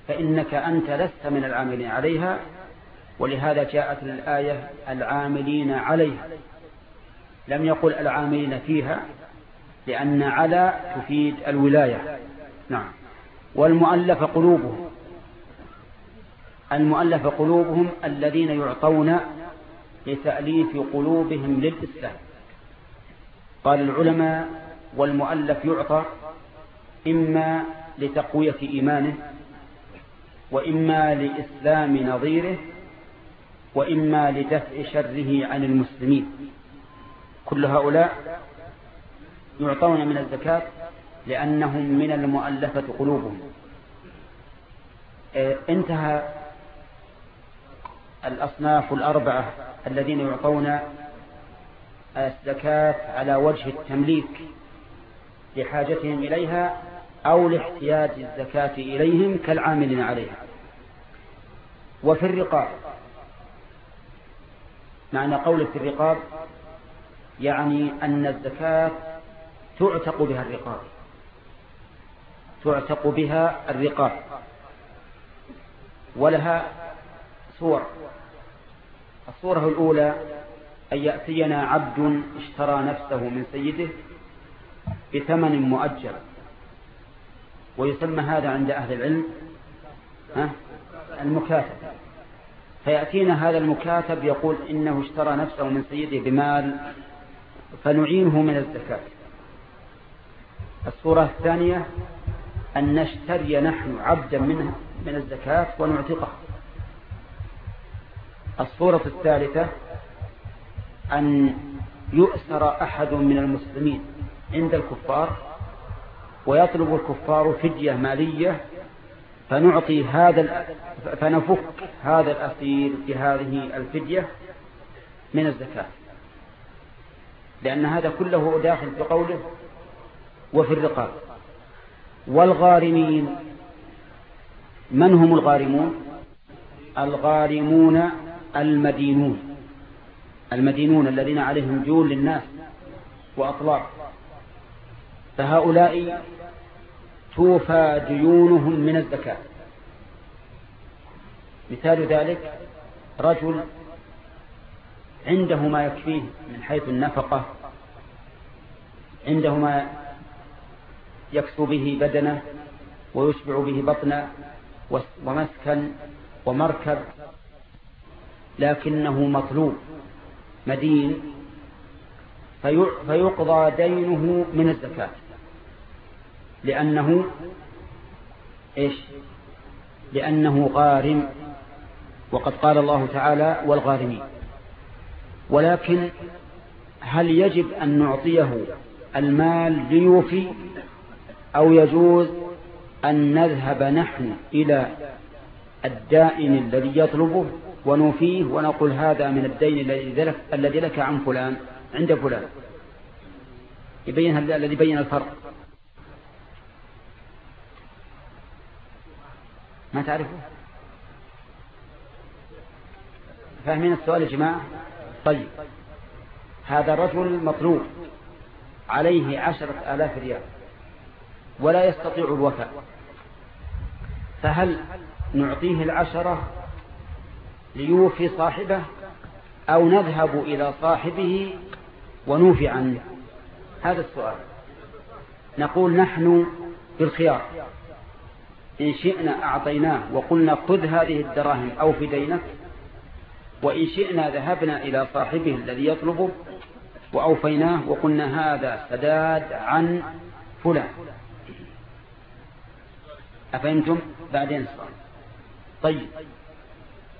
فإنك أنت لست من العاملين عليها ولهذا جاءت الآية العاملين عليها. لم يقل العاملين فيها لأن على تفيد الولاية. نعم. والمؤلف قلوبهم المؤلف قلوبهم الذين يعطون لتأليف قلوبهم للإسلام. قال العلماء والمؤلف يعطى إما لتقوية إيمانه وإما لإسلام نظيره وإما لدفع شره عن المسلمين. كل هؤلاء يعطون من الزكاة لأنهم من المؤلفة قلوبهم. آه، انتهى الأصناف الأربعة الذين يعطون الزكاة على وجه التمليك لحاجتهم إليها أو لاحتياج الزكاة إليهم كالعاملين عليها. وفي الرقاب معنى قول في الرقاب يعني أن الزكاة تعتق بها الرقاب. تعتق بها الرقاب. ولها صور. الصورة الأولى أن يأتينا عبد اشترى نفسه من سيده بثمن مؤجل. ويسمى هذا عند أهل العلم المكاتب. فيأتينا هذا المكاتب يقول إنه اشترى نفسه من سيده بمال فنعينه من الزكاة. الصورة الثانية أن نشتري نحن عبدا منه من الزكاة ونعتقه. الصورة الثالثة أن يؤسر أحد من المسلمين عند الكفار ويطلب الكفار فدية مالية فنعطي هذا فنفك هذا الأسير بهذه الفدية من الزكاة. لأن هذا كله داخل في قوله وفي الرقاب. والغارمين من هم الغارمون؟ الغارمون المدينون. المدينون الذين عليهم ديون للناس وأطلاق فهؤلاء توفى ديونهم من الزكاة. مثال ذلك رجل عنده ما يكفيه من حيث النفقة عنده ما يكسو به بدنه ويشبع به بطنه ومسكن ومركب لكنه مطلوب. مدين فيقضى دينه من الزكاة. لأنه إيش؟ لأنه غارم. وقد قال الله تعالى والغارمين. ولكن هل يجب أن نعطيه المال ليوفي أو يجوز أن نذهب نحن إلى الدائن الذي يطلبه؟ ونوفيه ونقول هذا من الدين الذي لك عن فلان عند فلان. يبين الذي بين الفرق. ما تعرفه؟ فاهمين السؤال يا جماعة؟ طيب. هذا رجل مطلوب. عليه عشرة آلاف ريال. ولا يستطيع الوفاء. فهل نعطيه العشرة ليوفي صاحبه أو نذهب إلى صاحبه ونوفي عنه. هذا السؤال. نقول نحن بالخيار. إن شئنا أعطيناه وقلنا خذ هذه الدراهم أو في دينك وإن شئنا ذهبنا إلى صاحبه الذي يطلبه وأوفيناه وقلنا هذا سداد عن فلان. أفهمتم؟ بعدين السؤال. طيب.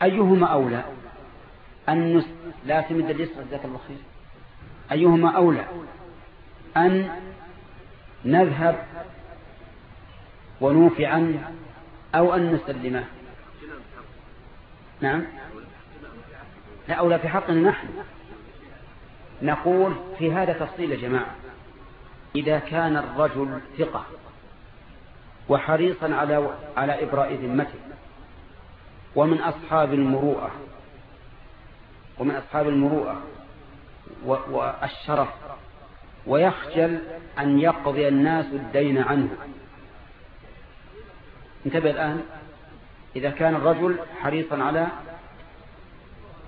أيهما أولى؟ أن. لا تمد اليسر جزاك الله خير. أيهما أولى؟ أن نذهب ونوفي عنه أو أن نسلمه. نعم. لا أولى في حقنا نحن. نقول في هذا تفصيل يا جماعة إذا كان الرجل ثقة وحريصا على على إبراء ذمته ومن أصحاب المروءة. ومن أصحاب المروءة. والشرف ويخجل أن يقضي الناس الدين عنه. انتبه الآن. إذا كان الرجل حريصا على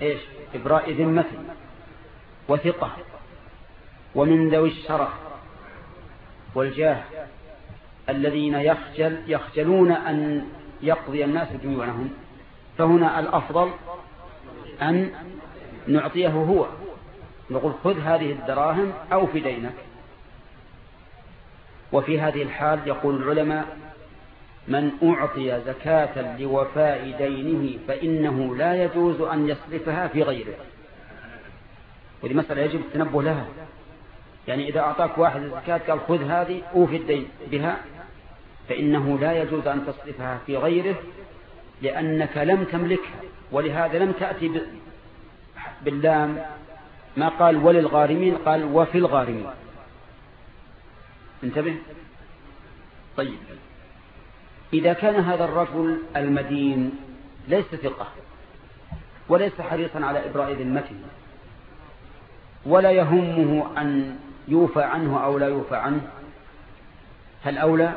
إيش؟ إبراء ذمته. وثقة. ومن ذوي الشرف. والجاه. الذين يخجل يخجلون أن يقضي الناس ديونهم فهنا الأفضل أن نعطيه هو. نقول خذ هذه الدراهم أو في دينك. وفي هذه الحال يقول العلماء من أعطي زكاة لوفاء دينه فإنه لا يجوز أن يصرفها في غيره. ودي مسألة يجب التنبه لها. يعني إذا أعطاك واحد الزكاة قال خذ هذه أوفي الدين بها فإنه لا يجوز أن تصرفها في غيره لأنك لم تملكها ولهذا لم تأتي باللام. ما قال وللغارمين؟ قال وفي الغارمين. انتبه. طيب. إذا كان هذا الرجل المدين ليس ثقة وليس حريصا على إبراء ذمته ولا يهمه أن يوفى عنه أو لا يوفى عنه هل أولى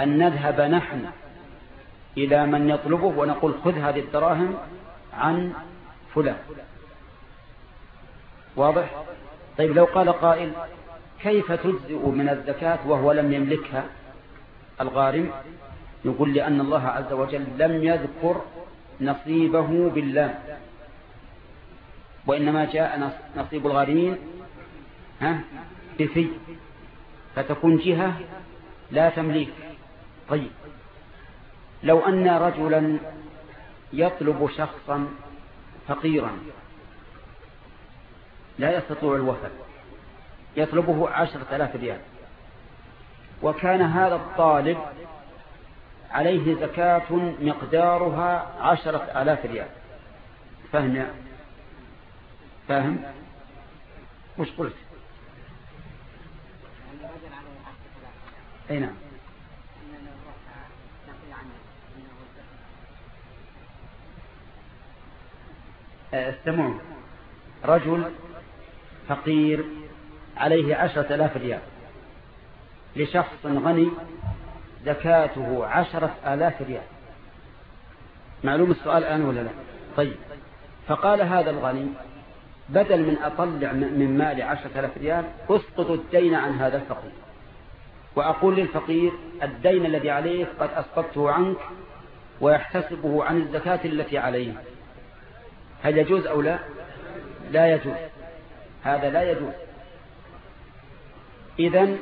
أن نذهب نحن إلى من يطلبه ونقول خذ هذه الدراهم عن فلان. واضح؟ طيب لو قال قائل كيف تجزئ من الزكاة وهو لم يملكها الغارم؟ يقول لأن الله عز وجل لم يذكر نصيبه بالله. وإنما جاء نصيب الغارمين ها؟ بفي. فتكون جهة لا تمليك. طيب. لو أن رجلا يطلب شخصا فقيرا لا يستطيع الوفاء يطلبه عشرة آلاف ريال. وكان هذا الطالب عليه زكاة مقدارها عشرة آلاف ريال. فهم فاهم؟ وش قلت؟ أي نعم. استمعوا رجل فقير عليه عشرة آلاف ريال. لشخص غني زكاته عشرة آلاف ريال. معلوم السؤال الآن ولا لا؟ طيب. فقال هذا الغني بدل من أطلع من مالي عشرة آلاف ريال أسقط الدين عن هذا الفقير. وأقول للفقير الدين الذي عليك قد أسقطته عنك ويحتسبه عن الزكاة التي عليه. هل يجوز أو لا؟ لا يجوز. هذا لا يجوز. إذن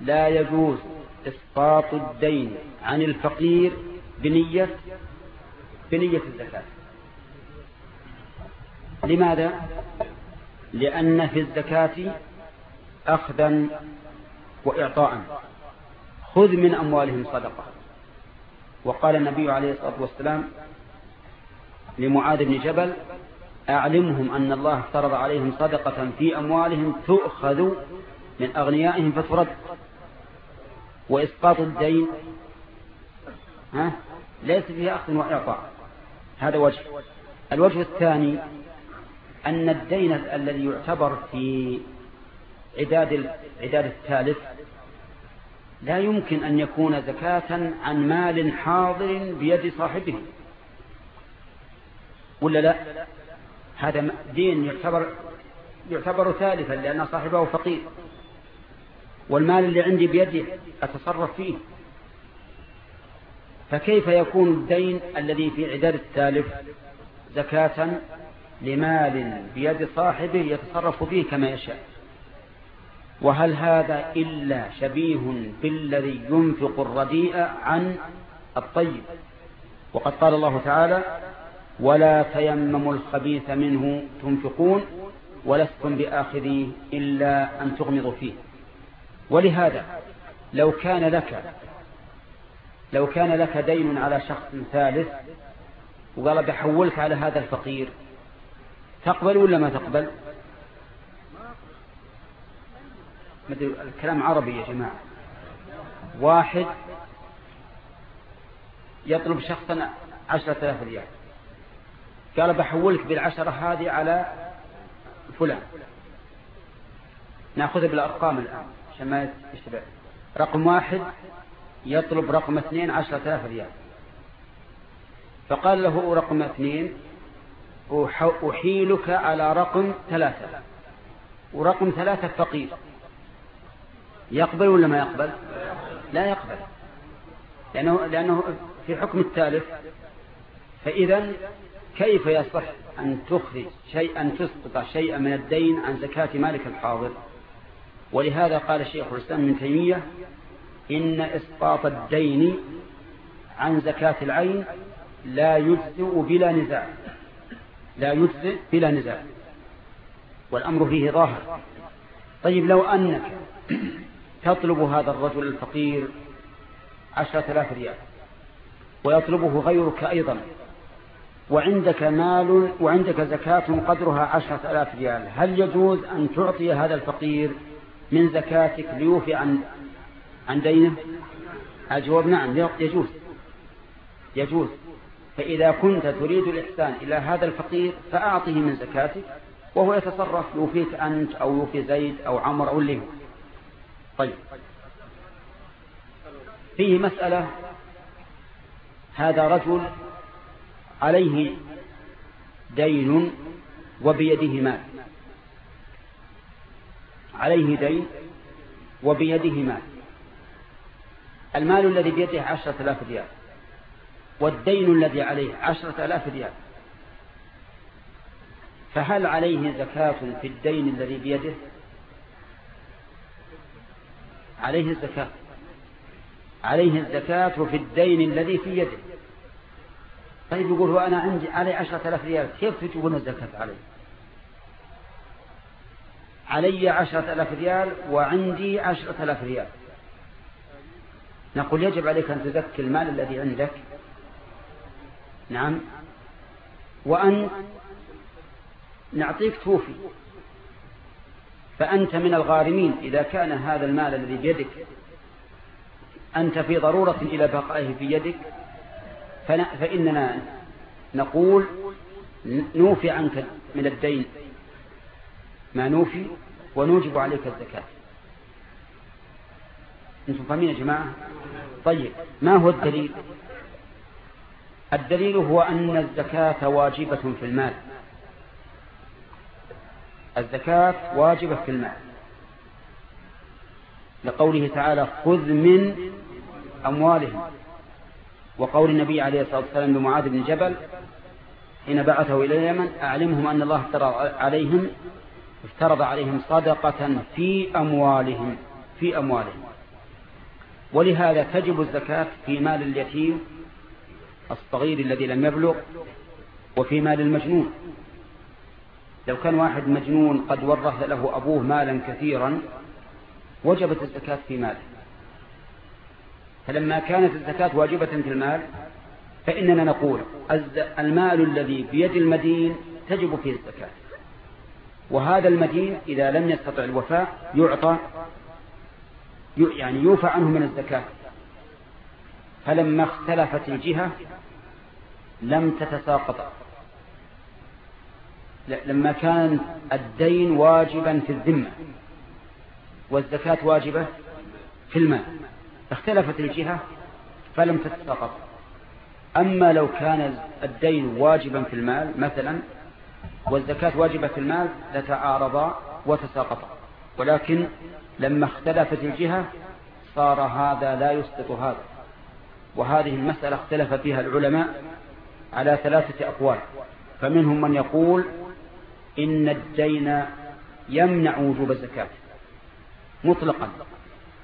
لا يجوز إسقاط الدين عن الفقير بنية بنية الزكاة. لماذا؟ لأن في الزكاة أخذا وإعطاء. خذ من أموالهم صدقة. وقال النبي عليه الصلاة والسلام لمعاذ بن جبل أعلمهم أن الله افترض عليهم صدقة في أموالهم تؤخذ من أغنيائهم فترد. وإسقاط الدين ها؟ ليس فيه أخذ وإعطاء هذا وجه. الوجه الثاني أن الدين الذي يعتبر في عداد عداد الثالث لا يمكن أن يكون زكاة عن مال حاضر بيد صاحبه. ولا لا؟ هذا دين يعتبر يعتبر ثالثا لأن صاحبه فقير. والمال اللي عندي بيدي أتصرف فيه. فكيف يكون الدين الذي في عداد التالف زكاة لمال بيد صاحبه يتصرف فيه كما يشاء؟ وهل هذا إلا شبيه بالذي ينفق الرديء عن الطيب؟ وقد قال الله تعالى ولا تيمموا الخبيث منه تنفقون ولستم بآخذيه إلا أن تغمضوا فيه. ولهذا لو كان لك لو كان لك دين على شخص ثالث وقال بحولك على هذا الفقير تقبل ولا ما تقبل؟ الكلام عربي يا جماعة. واحد يطلب شخصا عشرة آلاف ريال. قال بحولك بالعشرة هذه على فلان. نأخذها بالأرقام الآن عشان ما يشتبع رقم واحد يطلب رقم اثنين عشرة آلاف ريال. فقال له رقم اثنين أحيلك على رقم ثلاثة. ورقم ثلاثة فقير. يقبل ولا ما يقبل؟ لا يقبل. لأنه, لأنه في حكم الثالث فإذا كيف يصح أن تخرج شيئا أن تسقط شيئا من الدين عن زكاة مالك الحاضر؟ ولهذا قال شيخ الإسلام من تيمية إن إسقاط الدين عن زكاة العين لا يجزئ بلا نزاع. لا يجزئ بلا نزاع. والأمر فيه ظاهر. طيب لو أنك تطلب هذا الرجل الفقير عشرة آلاف ريال ويطلبه غيرك أيضا وعندك مال وعندك زكاة قدرها عشرة آلاف ريال. هل يجوز أن تعطي هذا الفقير من زكاتك ليوفي عن عن دينه؟ الجواب نعم يجوز. يجوز. فإذا كنت تريد الإحسان إلى هذا الفقير فأعطه من زكاتك وهو يتصرف يوفيك أنت أو يوفي زيد أو عمر أو اللي طيب. فيه مسألة هذا رجل عليه دين وبيده مال عليه دين وبيده مال المال الذي بيده عشرة آلاف ريال والدين الذي عليه عشرة آلاف ريال. فهل عليه زكاة في الدين الذي بيده؟ عليه الزكاة. عليه الزكاة في الدين الذي في يده. طيب يقول هو أنا عندي علي عشرة آلاف ريال كيف تجيبون الزكاة علي؟ علي عشرة آلاف ريال وعندي عشرة آلاف ريال. نقول يجب عليك أن تزكي المال الذي عندك. نعم. وأن نعطيك توفي. فأنت من الغارمين إذا كان هذا المال الذي بيدك أنت في ضرورة إلى بقائه في يدك فإننا نقول نوفي عنك من الدين ما نوفي ونوجب عليك الزكاة. أنتم فاهمين يا جماعة؟ طيب ما هو الدليل؟ الدليل هو أن الزكاة واجبة في المال. الزكاة واجبة في المال. لقوله تعالى خذ من أموالهم. وقول النبي عليه الصلاة والسلام لمعاذ بن جبل حين بعثه إلى اليمن أعلمهم أن الله افترض عليهم افترض عليهم صدقة في أموالهم في أموالهم. ولهذا تجب الزكاة في مال اليتيم الصغير الذي لم يبلغ وفي مال المجنون. لو كان واحد مجنون قد ورث له أبوه مالا كثيرا وجبت الزكاة في ماله. فلما كانت الزكاة واجبة في المال فإننا نقول المال الذي بيد المدين تجب فيه الزكاة. وهذا المدين إذا لم يستطع الوفاء يعطى يعني يوفى عنه من الزكاة. فلما اختلفت الجهة لم تتساقط. لما كان الدين واجبا في الذمة والزكاة واجبة في المال. اختلفت الجهة فلم تتساقط أما لو كان الدين واجبا في المال مثلا والزكاة واجبة في المال لتعارضا وتساقطا. ولكن لما اختلفت الجهة صار هذا لا يسقط هذا. وهذه المسألة اختلف فيها العلماء على ثلاثة أقوال. فمنهم من يقول إن الدين يمنع وجوب الزكاة مطلقا.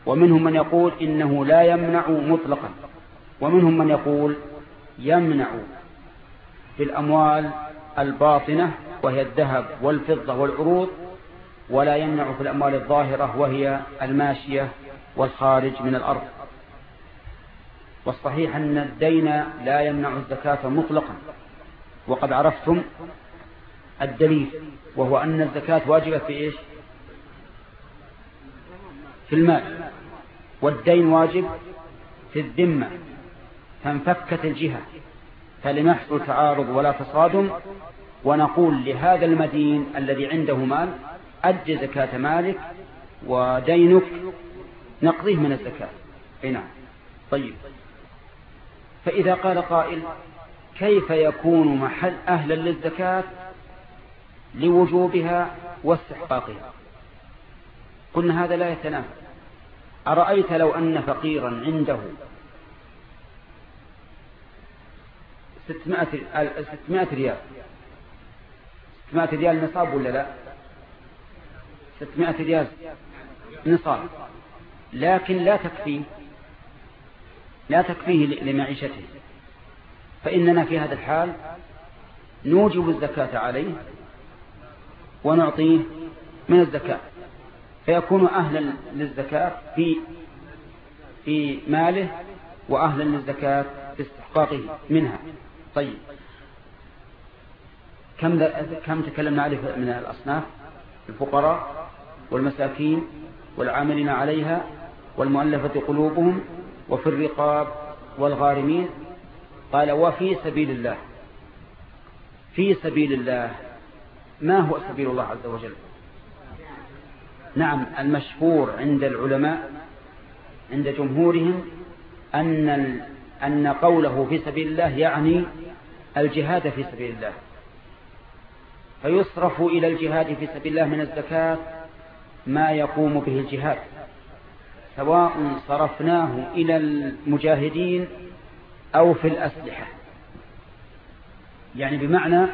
ومنهم من يقول إنه لا يمنع مطلقا. ومنهم من يقول يمنع في الأموال الباطنة وهي الذهب والفضة والعروض ولا يمنع في الأموال الظاهرة وهي الماشية والخارج من الأرض. والصحيح أن الدين لا يمنع الزكاة مطلقا. وقد عرفتم الدليل وهو أن الزكاة واجبة في إيش؟ في المال. والدين واجب في الذمة. فانفكت الجهة. فلم يحصل تعارض ولا تصادم. ونقول لهذا المدين الذي عنده مال أد زكاة مالك ودينك نقضيه من الزكاة. نعم. طيب. فإذا قال قائل كيف يكون محل أهلا للزكاة لوجوبها واستحقاقها؟ قلنا هذا لا يتنافى. أرأيت لو أن فقيرا عنده ستمائة, ريال. ستمائة ريال نصاب ولا لا؟ ستمائة ريال نصاب. لكن لا تكفيه. لا تكفيه لمعيشته. فإننا في هذا الحال نوجب الزكاة عليه ونعطيه من الزكاة. فيكون أهلا للزكاة في في ماله وأهلا للزكاة في استحقاقه منها. طيب. كم كم تكلمنا عليه من الأصناف؟ الفقراء والمساكين والعاملين عليها والمؤلفة قلوبهم وفي الرقاب والغارمين. قال وفي سبيل الله في سبيل الله ما هو سبيل الله عز وجل؟ نعم المشهور عند العلماء عند جمهورهم أن أن قوله في سبيل الله يعني الجهاد في سبيل الله. فيصرف إلى الجهاد في سبيل الله من الزكاة ما يقوم به الجهاد. سواء صرفناه إلى المجاهدين أو في الأسلحة. يعني بمعنى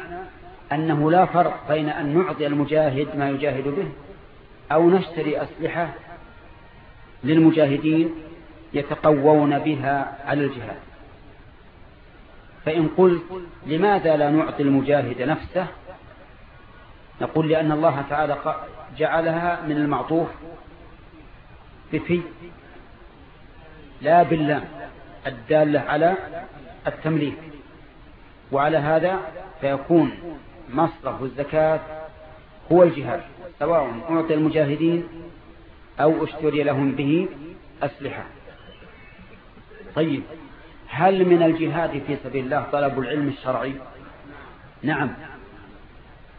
أنه لا فرق بين أن نعطي المجاهد ما يجاهد به أو نشتري أسلحة للمجاهدين يتقوون بها على الجهاد. فإن قلت لماذا لا نعطي المجاهد نفسه؟ نقول لأن الله تعالى جعلها من المعطوف بفي لا بالله الدالة على التمليك. وعلى هذا فيكون مصرف الزكاة هو الجهاد سواء أعطي المجاهدين أو أشتري لهم به أسلحة. طيب هل من الجهاد في سبيل الله طلب العلم الشرعي؟ نعم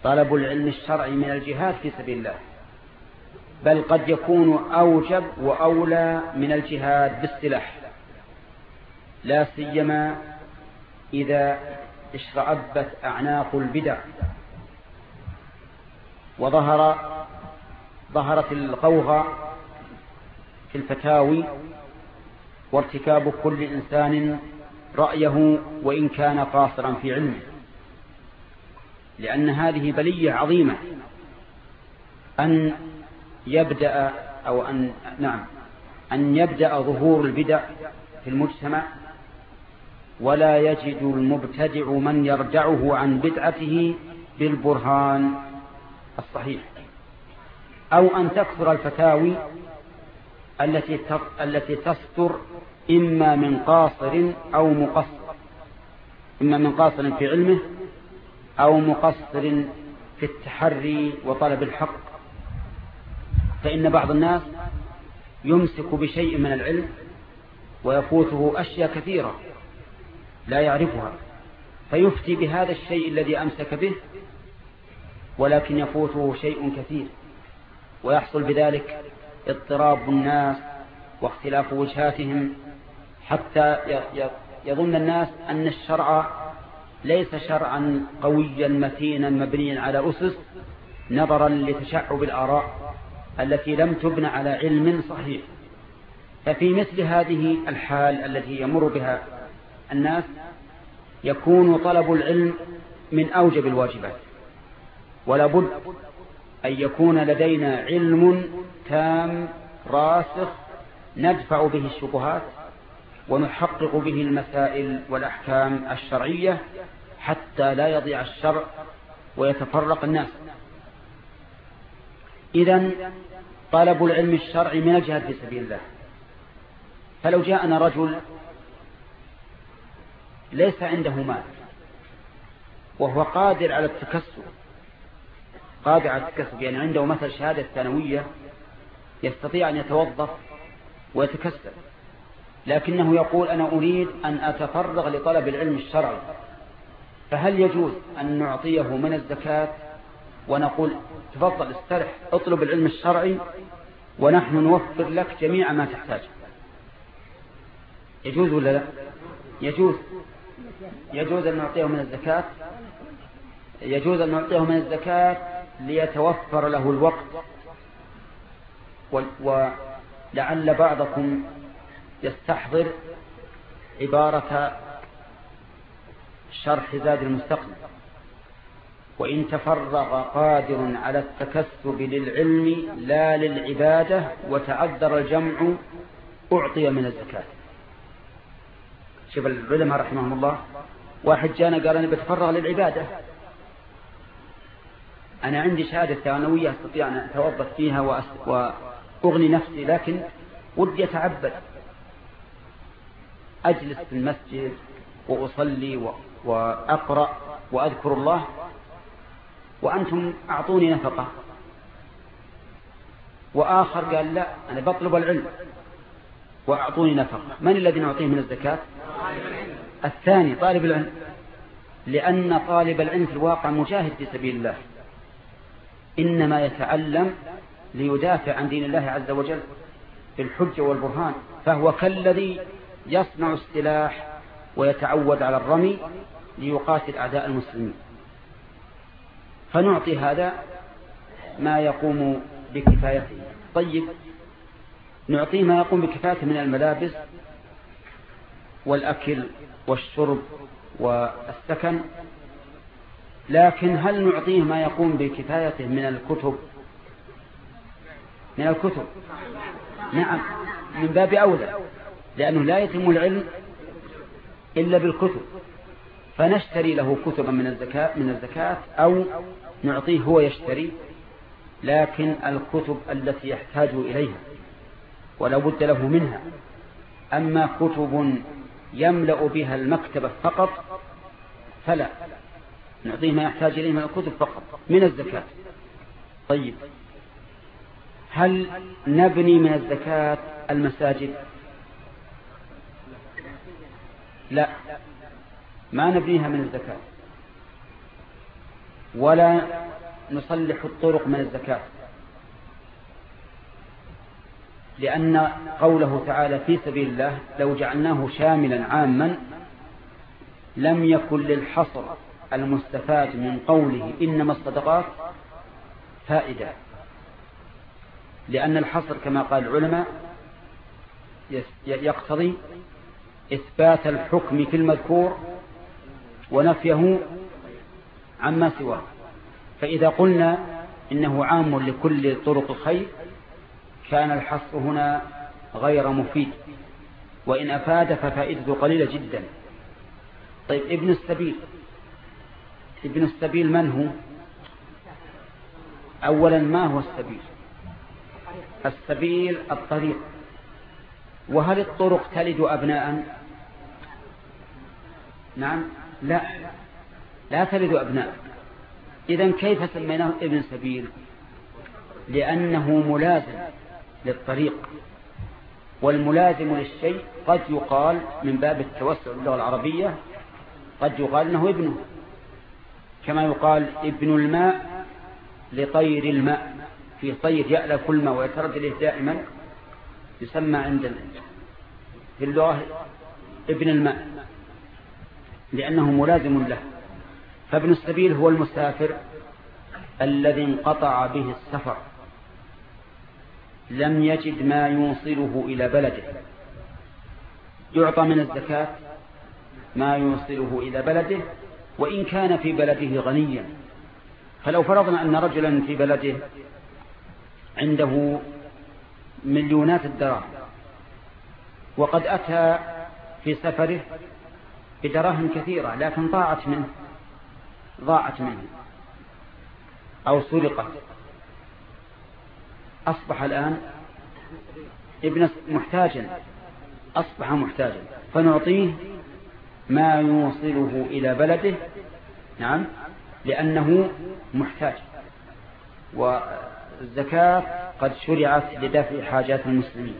طلب العلم الشرعي من الجهاد في سبيل الله بل قد يكون أوجب وأولى من الجهاد بالسلاح. لا سيما إذا اشرأبت أعناق البدع. وظهر ظهرت القوغة في الفتاوي وارتكاب كل إنسان رأيه وإن كان قاصرا في علمه لأن هذه بلية عظيمة أن يبدأ أو أن نعم أن يبدأ ظهور البدع في المجتمع ولا يجد المبتدع من يرجعه عن بدعته بالبرهان الصحيح. أو أن تكثر الفتاوي التي التي تصدر إما من قاصر أو مقصر. إما من قاصر في علمه أو مقصر في التحري وطلب الحق. فإن بعض الناس يمسك بشيء من العلم ويفوته أشياء كثيرة لا يعرفها فيفتي بهذا الشيء الذي أمسك به ولكن يفوته شيء كثير. ويحصل بذلك اضطراب الناس واختلاف وجهاتهم حتى يظن الناس أن الشرع ليس شرعا قويا متينا مبنيا على أسس نظرا لتشعب الآراء التي لم تبنى على علم صحيح. ففي مثل هذه الحال التي يمر بها الناس يكون طلب العلم من أوجب الواجبات. ولا بد أن يكون لدينا علم تام راسخ ندفع به الشبهات ونحقق به المسائل والأحكام الشرعية حتى لا يضيع الشرع ويتفرق الناس. إذا طلب العلم الشرعي من الجهاد في سبيل الله. فلو جاءنا رجل ليس عنده مال وهو قادر على التكسب قادر على التكسب يعني عنده مثل شهادة ثانوية يستطيع أن يتوظف ويتكسب. لكنه يقول أنا أريد أن أتفرغ لطلب العلم الشرعي. فهل يجوز أن نعطيه من الزكاة ونقول تفضل استرح اطلب العلم الشرعي ونحن نوفر لك جميع ما تحتاج؟ يجوز ولا لا؟ يجوز. يجوز أن نعطيه من الزكاة؟ يجوز أن نعطيه من الزكاة ليتوفر له الوقت. ولعل بعضكم يستحضر عبارة شرح زاد المستقبل. وإن تفرغ قادر على التكسب للعلم لا للعبادة وتعذر الجمع أعطي من الزكاة. شوف العلماء رحمهم الله واحد جانا قال أنا بتفرغ للعبادة. أنا عندي شهادة ثانوية أستطيع أن أتوظف فيها وأغني نفسي لكن ودي أتعبد. أجلس في المسجد وأصلي وأقرأ وأذكر الله وأنتم أعطوني نفقة. وآخر قال لا أنا بطلب العلم وأعطوني نفقة. من الذي نعطيه من الزكاة؟ الثاني طالب العلم. لأن طالب العلم في الواقع مجاهد في سبيل الله. إنما يتعلم ليدافع عن دين الله عز وجل بالحجة والبرهان فهو كالذي يصنع السلاح ويتعود على الرمي ليقاتل أعداء المسلمين. فنعطي هذا ما يقوم بكفايته. طيب نعطيه ما يقوم بكفايته من الملابس والأكل والشرب والسكن لكن هل نعطيه ما يقوم بكفايته من الكتب؟ من الكتب. نعم. من باب أولى. لأنه لا يتم العلم إلا بالكتب. فنشتري له كتبا من الزكاة من الزكاة أو نعطيه هو يشتري لكن الكتب التي يحتاج إليها ولا بد له منها. أما كتب يملأ بها المكتبة فقط فلا. نعطيه ما يحتاج إليه من الكتب فقط من الزكاة. طيب. هل نبني من الزكاة المساجد؟ لا. ما نبنيها من الزكاة. ولا نصلح الطرق من الزكاة. لأن قوله تعالى في سبيل الله لو جعلناه شاملا عاما لم يكن للحصر. المستفاد من قوله إنما الصدقات فائدة. لأن الحصر كما قال العلماء يقتضي إثبات الحكم في المذكور ونفيه عما سواه. فإذا قلنا إنه عام لكل طرق الخير كان الحصر هنا غير مفيد. وإن أفاد ففائدته قليلة جدا. طيب ابن السبيل ابن السبيل من هو؟ أولا ما هو السبيل؟ السبيل الطريق. وهل الطرق تلد أبناء؟ نعم. لا. لا تلد أبناء. إذا كيف سميناه ابن سبيل؟ لأنه ملازم للطريق. والملازم للشيء قد يقال من باب التوسع باللغة العربية قد يقال إنه ابنه. كما يقال ابن الماء لطير الماء في طير يألف الماء ويتردد إليه دائما يسمى عند في اللغة ابن الماء لأنه ملازم له. فابن السبيل هو المسافر الذي انقطع به السفر لم يجد ما يوصله إلى بلده. يعطى من الزكاة ما يوصله إلى بلده وإن كان في بلده غنيا. فلو فرضنا أن رجلا في بلده عنده مليونات الدراهم وقد أتى في سفره بدراهم كثيرة لكن ضاعت منه ضاعت منه أو سرقت. أصبح الآن ابن محتاجا أصبح محتاجا. فنعطيه ما يوصله إلى بلده نعم لأنه محتاج. والزكاة قد شرعت لدفع حاجات المسلمين.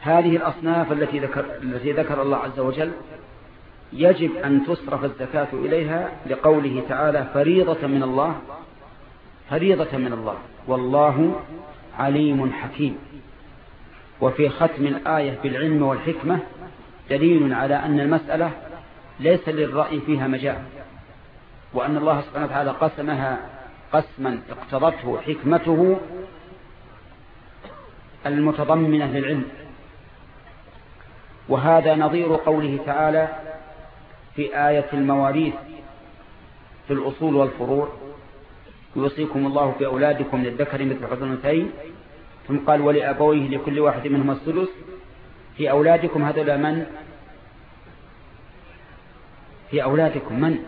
هذه الأصناف التي ذكر, التي ذكر الله عز وجل يجب أن تصرف الزكاة إليها لقوله تعالى فريضة من الله فريضة من الله. والله عليم حكيم. وفي ختم الآية بالعلم والحكمة دليل على أن المسألة ليس للرأي فيها مجال وأن الله سبحانه وتعالى قسمها قسما اقتضته حكمته المتضمنة للعلم. وهذا نظير قوله تعالى في آية المواريث في الأصول والفروع يوصيكم الله في أولادكم للذكر مثل الأنثيين. ثم قال ولأبويه لكل واحد منهم السدس في أولادكم هذول من؟ في أولادكم من؟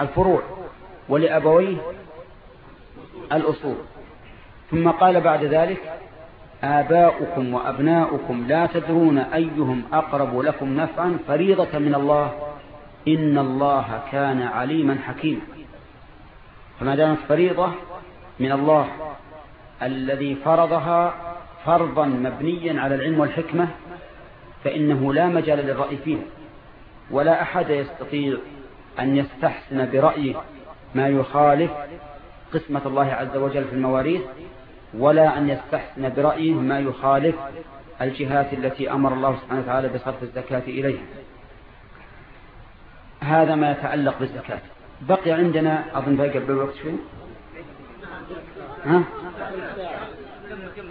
الفروع ولأبويه الأصول ثم قال بعد ذلك آباؤكم وأبناؤكم لا تدرون أيهم أقرب لكم نفعا فريضة من الله. إن الله كان عليما حكيما. فما دامت فريضة من الله الذي فرضها فرضا مبنيا على العلم والحكمة فإنه لا مجال للرأي فيها ولا أحد يستطيع أن يستحسن برأيه ما يخالف قسمة الله عز وجل في المواريث ولا أن يستحسن برأيه ما يخالف الجهات التي أمر الله سبحانه وتعالى بصرف الزكاة إليها. هذا ما يتعلق بالزكاة. بقي عندنا أظن باقي قبل الوقت شوي. ها؟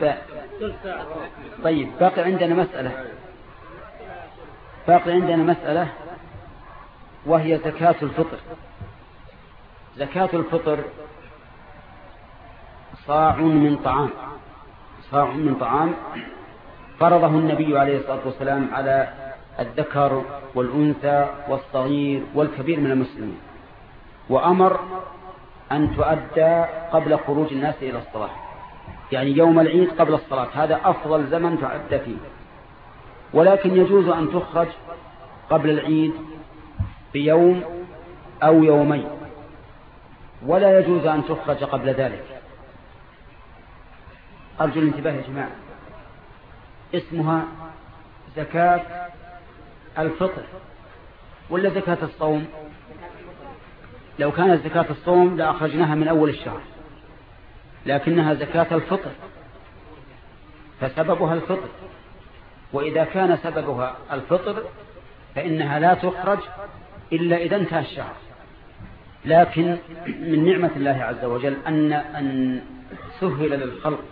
ف... طيب باقي عندنا مسألة. باقي عندنا مسألة وهي زكاة الفطر. زكاة الفطر صاع من طعام. صاع من طعام فرضه النبي عليه الصلاة والسلام على الذكر والأنثى والصغير والكبير من المسلمين وأمر أن تؤدى قبل خروج الناس إلى الصلاة يعني يوم العيد قبل الصلاة هذا أفضل زمن تؤدى فيه. ولكن يجوز أن تخرج قبل العيد بيوم أو يومين ولا يجوز أن تخرج قبل ذلك. أرجو الانتباه يا جماعة. اسمها زكاة الفطر ولا زكاة الصوم؟ لو كانت زكاة الصوم لأخرجناها من أول الشهر لكنها زكاة الفطر فسببها الفطر. وإذا كان سببها الفطر فإنها لا تخرج إلا إذا انتهى الشهر. لكن من نعمة الله عز وجل أن, أن سهل للخلق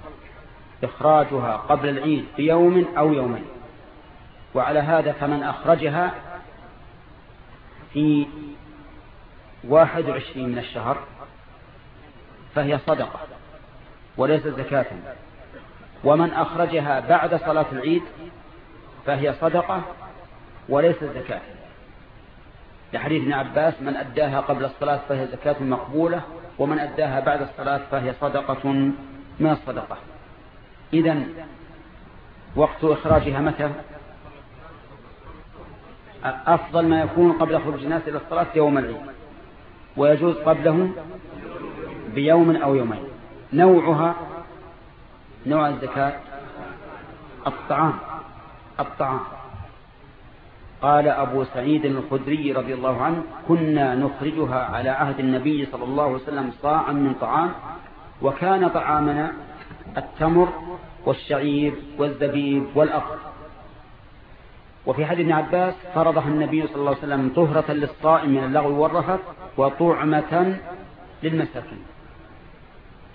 إخراجها قبل العيد بيوم أو يومين. وعلى هذا فمن أخرجها في واحد وعشرين من الشهر فهي صدقة وليست زكاة. ومن أخرجها بعد صلاة العيد فهي صدقة وليست زكاة. لحديث ابن عباس من أداها قبل الصلاة فهي زكاة مقبولة ومن أداها بعد الصلاة فهي صدقة من الصدقة إذا وقت إخراجها متى؟ أفضل ما يكون قبل خروج الناس إلى الصلاة يوم العيد ويجوز قبله بيوم أو يومين. نوعها نوع الزكاة الطعام. الطعام. قال أبو سعيد الخدري رضي الله عنه كنا نخرجها على عهد النبي صلى الله عليه وسلم صاعا من طعام وكان طعامنا التمر والشعير والزبيب والأخر وفي حديث ابن عباس فرضها النبي صلى الله عليه وسلم طهرة للصائم من اللغو والرفث وطعمة للمساكين.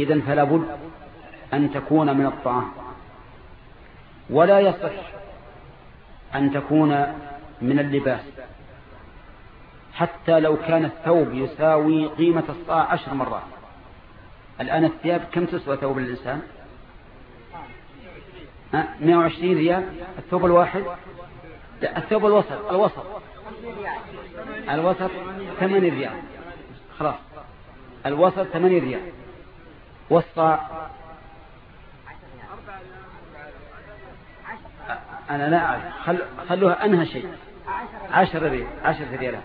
إذا فلا بد أن تكون من الطعام. ولا يصح أن تكون من اللباس. حتى لو كان الثوب يساوي قيمة الصاع عشر مرات. الآن الثياب كم تسوى ثوب الإنسان؟ 120 ريال؟ الثوب الواحد؟ لا الثوب الوسط الوسط. الوسط 8 ريال. خلاص. الوسط 8 ريال. والصاع أنا لا أعرف. خل... خلوها أنهى شيء. عشر ريال عشر ريالات.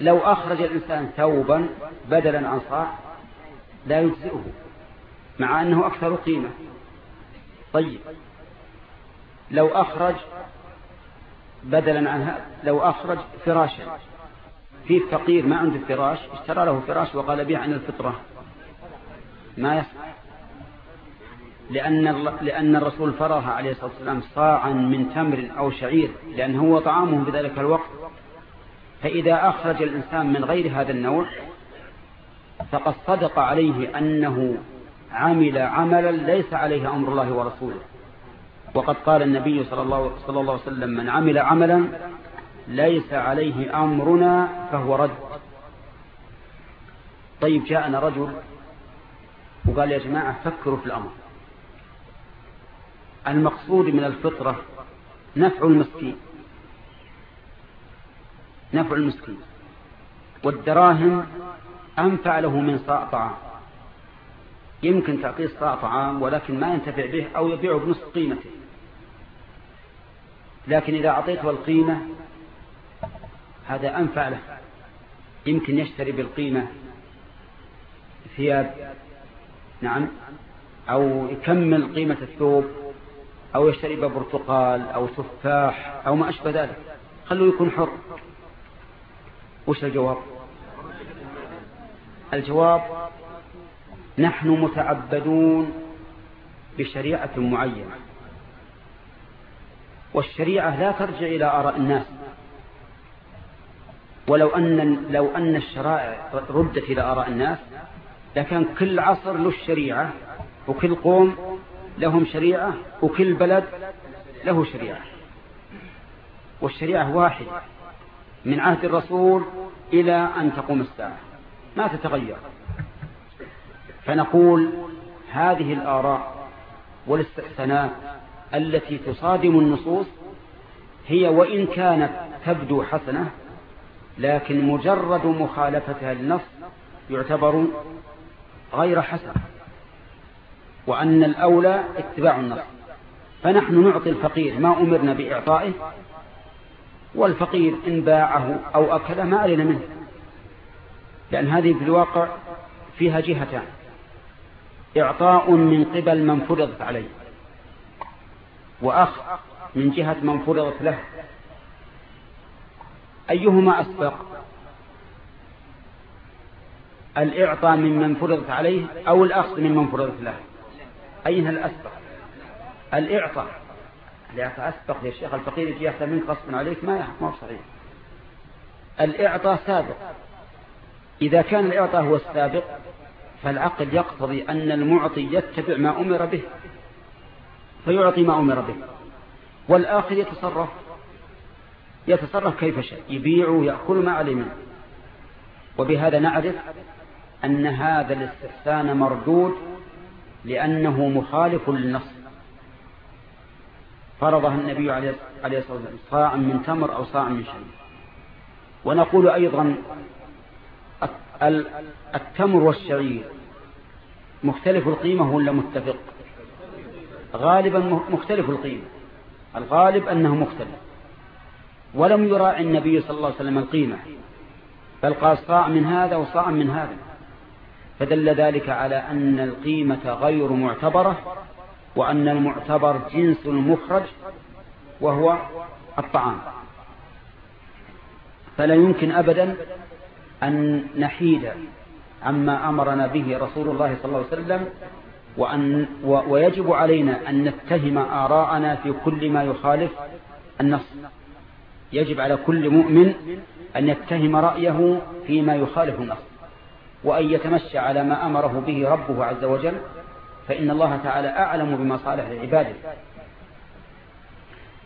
لو أخرج الإنسان ثوبا بدلا عن صاع لا يجزئه مع أنه أكثر قيمة. طيب. لو أخرج بدلا عن هذا لو أخرج فراشا. في فقير ما عنده فراش اشترى له فراش وقال به عن الفطرة. ما يصح لأن, لأن الرسول فرضها عليه الصلاة والسلام صاعا من تمر أو شعير لأنه هو طعامهم في ذلك الوقت. فإذا أخرج الإنسان من غير هذا النوع فقد صدق عليه أنه عمل عملا ليس عليه أمر الله ورسوله. وقد قال النبي صلى الله, صلى الله عليه وسلم من عمل عملا ليس عليه أمرنا فهو رد. طيب جاءنا رجل وقال يا جماعة فكروا في الأمر. المقصود من الفطرة نفع المسكين. نفع المسكين. والدراهم أنفع له من صاع طعام. يمكن تعطيه صاع طعام ولكن ما ينتفع به أو يبيعه بنصف قيمته. لكن إذا أعطيته القيمة هذا أنفع له. يمكن يشتري بالقيمة ثياب نعم أو يكمل قيمة الثوب. أو يشتري برتقال أو تفاح أو ما أشبه ذلك. خلوه يكون حر. وش الجواب؟ الجواب نحن متعبدون بشريعة معينة. والشريعة لا ترجع إلى آراء الناس. ولو أن لو أن الشرائع ردت إلى آراء الناس لكان كل عصر له الشريعة وكل قوم لهم شريعة وكل بلد له شريعة. والشريعة واحدة من عهد الرسول إلى أن تقوم الساعة. ما تتغير. فنقول هذه الآراء والاستحسانات التي تصادم النصوص هي وإن كانت تبدو حسنة لكن مجرد مخالفتها للنص يعتبر غير حسن. وأن الأولى اتباع النص. فنحن نعطي الفقير ما أمرنا بإعطائه والفقير إن باعه أو أكله ما علينا منه. لأن هذه في الواقع فيها جهتان. إعطاء من قبل من فرضت عليه وأخ من جهة من فرضت له. أيهما أسبق؟ الإعطاء ممن فرضت عليه أو الأخذ ممن فرضت له؟ أين الأسبق؟ الإعطاء الإعطاء أسبق يا شيخ الفقير يجي يحتى منك غصبا عليك ما ما صحيح. الإعطاء سابق. إذا كان الإعطاء هو السابق فالعقل يقتضي أن المعطي يتبع ما أمر به فيعطي ما أمر به. والآخر يتصرف يتصرف كيف شاء يبيع ويأكل ما عليه منه وبهذا نعرف أن هذا الاستحسان مردود لأنه مخالف للنص. فرضها النبي عليه الصلاة والسلام صاع من تمر أو صاع من شيء. ونقول أيضا التمر والشعير مختلف القيمة ولا متفق؟ غالبا مختلف القيمة. الغالب أنه مختلف. ولم يراعي النبي صلى الله عليه وسلم القيمة بل قال صاع من هذا وصاع من هذا. فدل ذلك على أن القيمة غير معتبرة وأن المعتبر جنس المخرج وهو الطعام. فلا يمكن أبدا أن نحيد عما أمرنا به رسول الله صلى الله عليه وسلم وأن ويجب علينا أن نتهم آراءنا في كل ما يخالف النص. يجب على كل مؤمن أن يتهم رأيه فيما يخالف النص. وأن يتمشى على ما أمره به ربه عز وجل فإن الله تعالى أعلم بمصالح عباده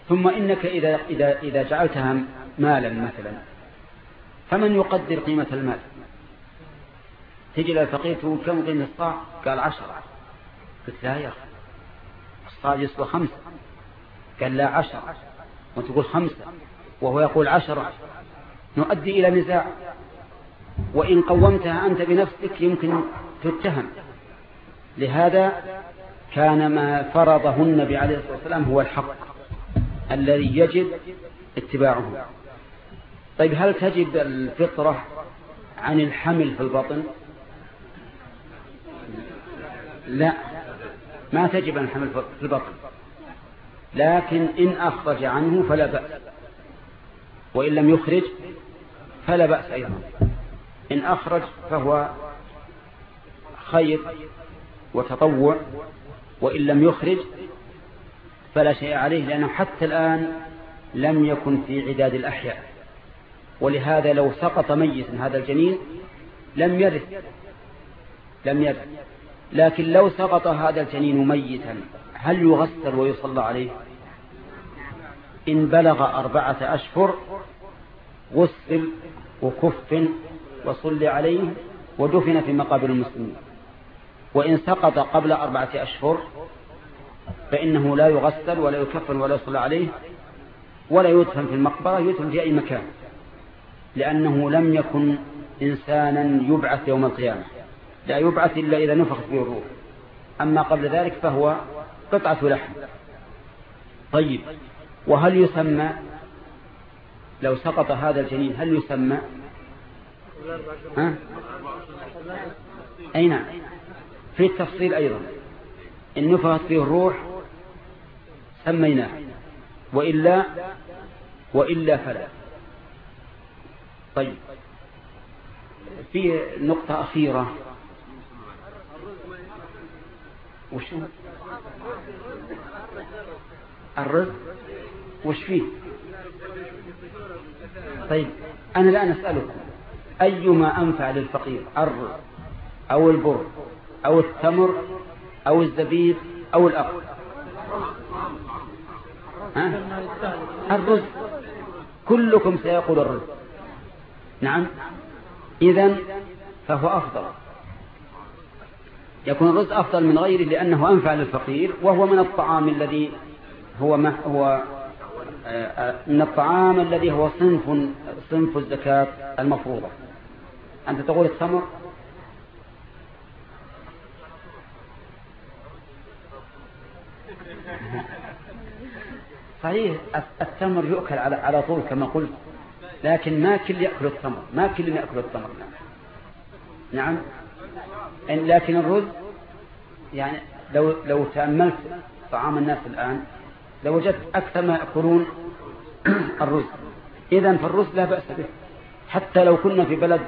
ثم إنك إذا, إذا, إذا جعلتها مالا مثلا فمن يقدر قيمة المال؟ تجي للفقير تقول كم قيمة الصاع؟ قال عشرة. قلت لا يا أخي الصاع يسوى خمسة. قال لا عشرة. وتقول خمسة وهو يقول عشرة. نؤدي إلى نزاع. وإن قومتها أنت بنفسك يمكن تتهم. لهذا كان ما فرضه النبي عليه الصلاة والسلام هو الحق الذي يجب اتباعه. طيب هل تجب الفطرة عن الحمل في البطن؟ لا ما تجب عن الحمل في البطن. لكن إن أخرج عنه فلا بأس وإن لم يخرج فلا بأس أيضا. إن أخرج فهو خير وتطوع وإن لم يخرج فلا شيء عليه لأنه حتى الآن لم يكن في عداد الأحياء. ولهذا لو سقط ميتا هذا الجنين لم يرث لم يرث. لكن لو سقط هذا الجنين ميتا هل يغسل ويصلى عليه؟ إن بلغ أربعة أشهر غسل وكف وصلي عليه ودفن في مقابر المسلمين. وإن سقط قبل أربعة أشهر فإنه لا يغسل ولا يكفن ولا يصلى عليه ولا يدفن في المقبرة يدفن في أي مكان. لأنه لم يكن إنسانا يبعث يوم القيامة. لا يبعث إلا إذا نفخت به الروح. أما قبل ذلك فهو قطعة لحم. طيب وهل يسمى لو سقط هذا الجنين هل يسمى ها؟ أي نعم. في التفصيل أيضا. إن نفخت فيه الروح سميناه. وإلا وإلا فلا. طيب. في نقطة أخيرة. وشو الرزق. وش فيه؟ طيب. أنا الآن أسألكم. أيما أنفع للفقير الرزق أو البر أو التمر أو الزبيب أو الأقل ها؟ الرز. كلكم سيقول الرز. نعم. إذا فهو أفضل. يكون الرز أفضل من غيره لأنه أنفع للفقير وهو من الطعام الذي هو ما هو آه، آه، من الطعام الذي هو صنف صنف الزكاة المفروضة. أنت تقول التمر؟ صحيح التمر يؤكل على على طول كما قلت لكن ما كل يأكل التمر ما كل يأكل التمر. نعم. نعم لكن الرز يعني لو لو تأملت طعام الناس الآن لوجدت أكثر ما يأكلون الرز. إذا فالرز لا بأس به. حتى لو كنا في بلد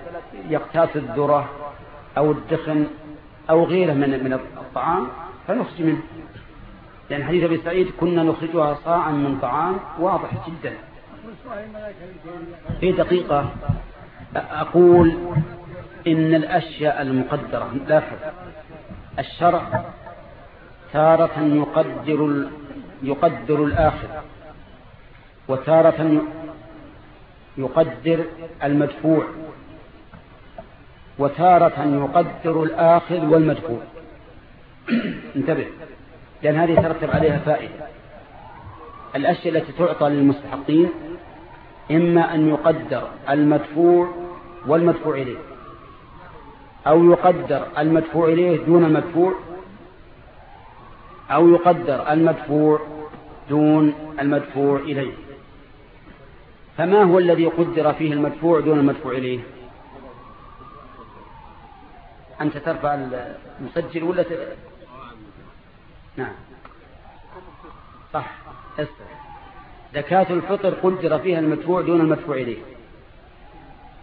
يقتات الذرة أو الدخن أو غيره من من الطعام فنخرج منه. لأن حديث أبي سعيد كنا نخرجها صاعا من طعام واضح جدا. في دقيقة أقول إن الأشياء المقدرة لاحظ الشرع تارة يقدر يقدر الآخر وتارة يقدر المدفوع وتارة يقدر الآخذ والمدفوع. انتبه لأن هذه ترتب عليها فائدة. الأشياء التي تعطى للمستحقين إما أن يقدر المدفوع والمدفوع إليه أو يقدر المدفوع إليه دون المدفوع أو يقدر المدفوع دون المدفوع إليه. فما هو الذي قدر فيه المدفوع دون المدفوع إليه؟ أنت ترفع المسجل ولا ت... نعم. صح. زكاة الفطر قدر فيها المدفوع دون المدفوع إليه.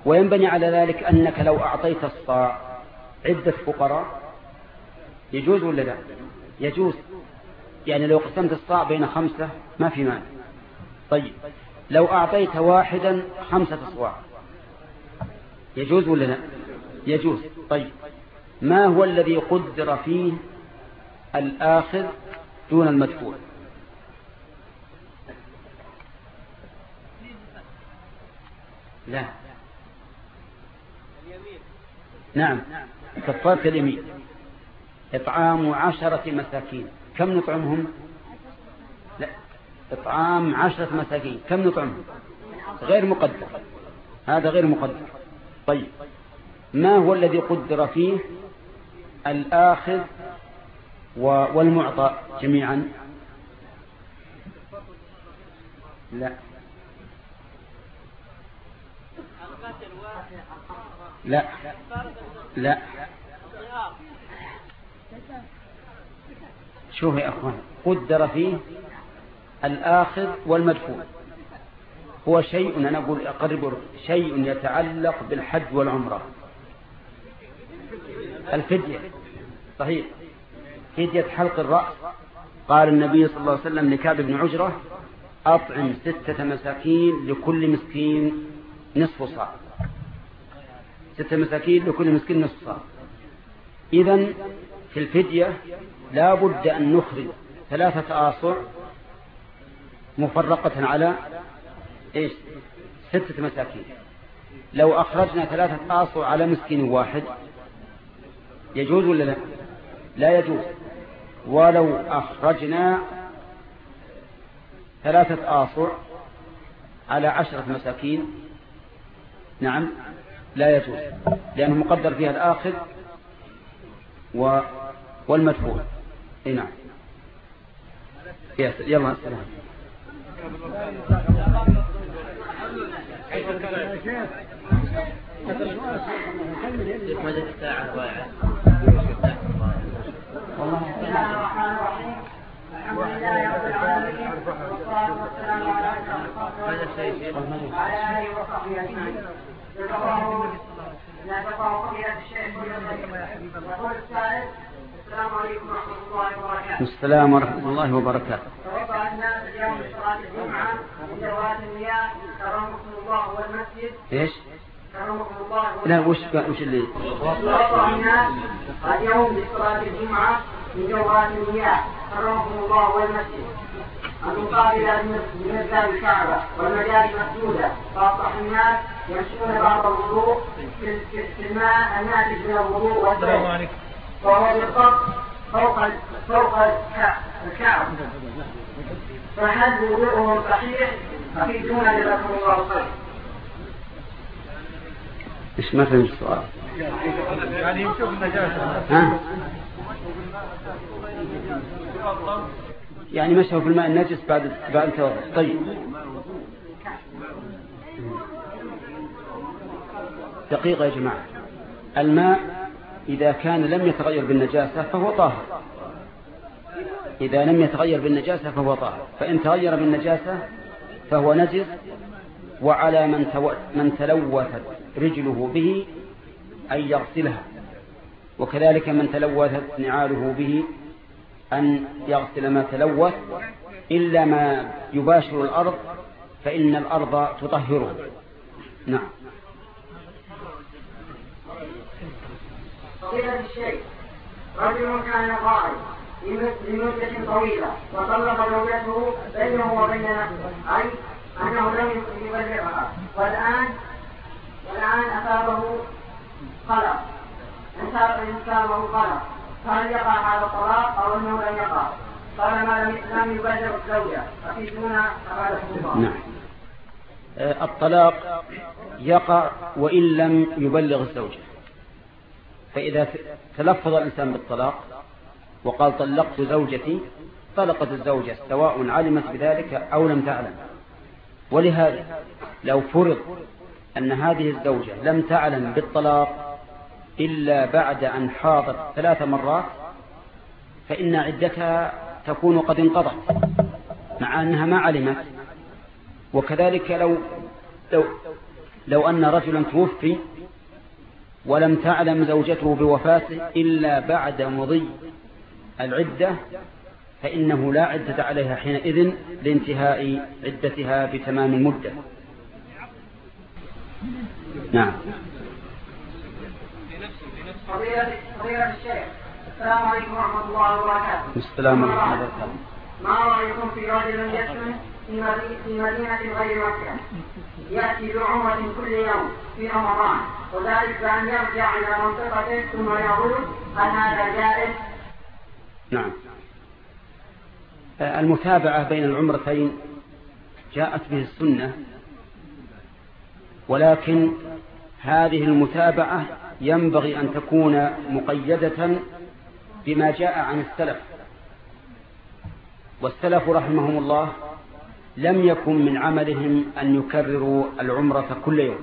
وينبني على ذلك أنك لو أعطيت الصاع عدة فقراء يجوز ولا لا؟ يجوز. يعني لو قسمت الصاع بين خمسة ما في مانع. طيب. لو أعطيت واحدا خمسة أصواع يجوز ولا لا؟ يجوز. طيب. ما هو الذي قدر فيه الآخذ دون المدفوع؟ لا. نعم. كفارة اليمين. إطعام عشرة مساكين. كم نطعمهم؟ إطعام عشرة مساكين. كم نطعمهم؟ غير مقدر. هذا غير مقدر. طيب. ما هو الذي قدر فيه الآخذ والمعطى جميعا؟ لا. لا. لا. شوف يا أخوان. قدر فيه الآخذ والمدفوع. هو شيء أنا أقول أقرب شيء يتعلق بالحج والعمرة. الفدية. صحيح. فدية حلق الرأس. قال النبي صلى الله عليه وسلم لكعب بن عجرة أطعم ستة مساكين لكل مسكين نصف صاع. ستة مساكين لكل مسكين نصف صاع. إذا في الفدية لا بد أن نخرج ثلاثة آصع مفرقة على إيش؟ ستة مساكين. لو أخرجنا ثلاثة آصع على مسكين واحد يجوز ولا لا؟ لا يجوز. ولو أخرجنا ثلاثة آصع على عشرة مساكين نعم لا يجوز. لأنه مقدر فيها الآخذ و والمدفوع. نعم. يلا السلام وعلى آله وصحبه أجمعين لا تقرأ قضية الشيخ يقول السائل السلام عليكم ورحمة الله وبركاته. السلام ورحمة الله وبركاته. توضأ الناس اليوم لصلاة الجمعة من جوات المياه كرمكم الله والمسجد. إيش؟ كرمكم الله لا وش وش اللي؟ توضأ الناس اليوم لصلاة الجمعة من جوات المياه كرمكم الله والمسجد. المقابلة من الباب الكعبة والمجاري مسدودة فأصبح الناس يمشون بعض الوضوء في الماء الناتج من الوضوء والسلام وهو بالضبط فوق فوق الكعب فهل وضوءهم صحيح؟ أفيدونا جزاكم الله خير. إيش ما فهمت السؤال؟ يعني يشوف النجاسة. ها؟ يعني مشوا في الماء النجس بعد بعد التوضؤ طيب. دقيقة يا جماعة. الماء إذا كان لم يتغير بالنجاسة فهو طاهر. إذا لم يتغير بالنجاسة فهو طاهر. فإن تغير بالنجاسة فهو نجس وعلى من, تو... من تلوثت رجله به أن يغسلها. وكذلك من تلوثت نعاله به أن يغسل ما تلوث إلا ما يباشر الأرض فإن الأرض تطهره. نعم. فضيلة الشيخ رجل كان قائد لمدة طويلة وطلق زوجته بينه وبين نفسه أي أنه لم يبلغها. والآن والآن أصابه قلق. أصابه قلق. فهل يقع هذا الطلاق أو أنه لم يقع؟ قال ما لم يبلغ الزوجة. أفيدونا هذا الله. نعم. آه، الطلاق يقع وإن لم يبلغ الزوجة. فإذا تلفظ الإنسان بالطلاق وقال طلقت زوجتي طلقت الزوجة سواء علمت بذلك أو لم تعلم. ولهذا لو فرض أن هذه الزوجة لم تعلم بالطلاق إلا بعد أن حاضت ثلاث مرات فإن عدتها تكون قد انقضت مع أنها ما علمت. وكذلك لو لو لو أن رجلا توفي ولم تعلم زوجته بوفاته إلا بعد مضي العدة فإنه لا عدة عليها حينئذ لانتهاء عدتها بتمام المدة. نعم. فضيلة الشيخ السلام عليكم ورحمة الله وبركاته. السلام ورحمة الله. وبركاته ما رأيكم في رجل يسكن في مدينة غير مكة يأتي بعمرة كل يوم في رمضان. وذلك بأن يرجع إلى منطقته ثم يعود هل هذا جائز؟ نعم. المتابعة بين العمرتين جاءت به السنة ولكن هذه المتابعة ينبغي أن تكون مقيدة بما جاء عن السلف. والسلف رحمهم الله لم يكن من عملهم أن يكرروا العمرة كل يوم.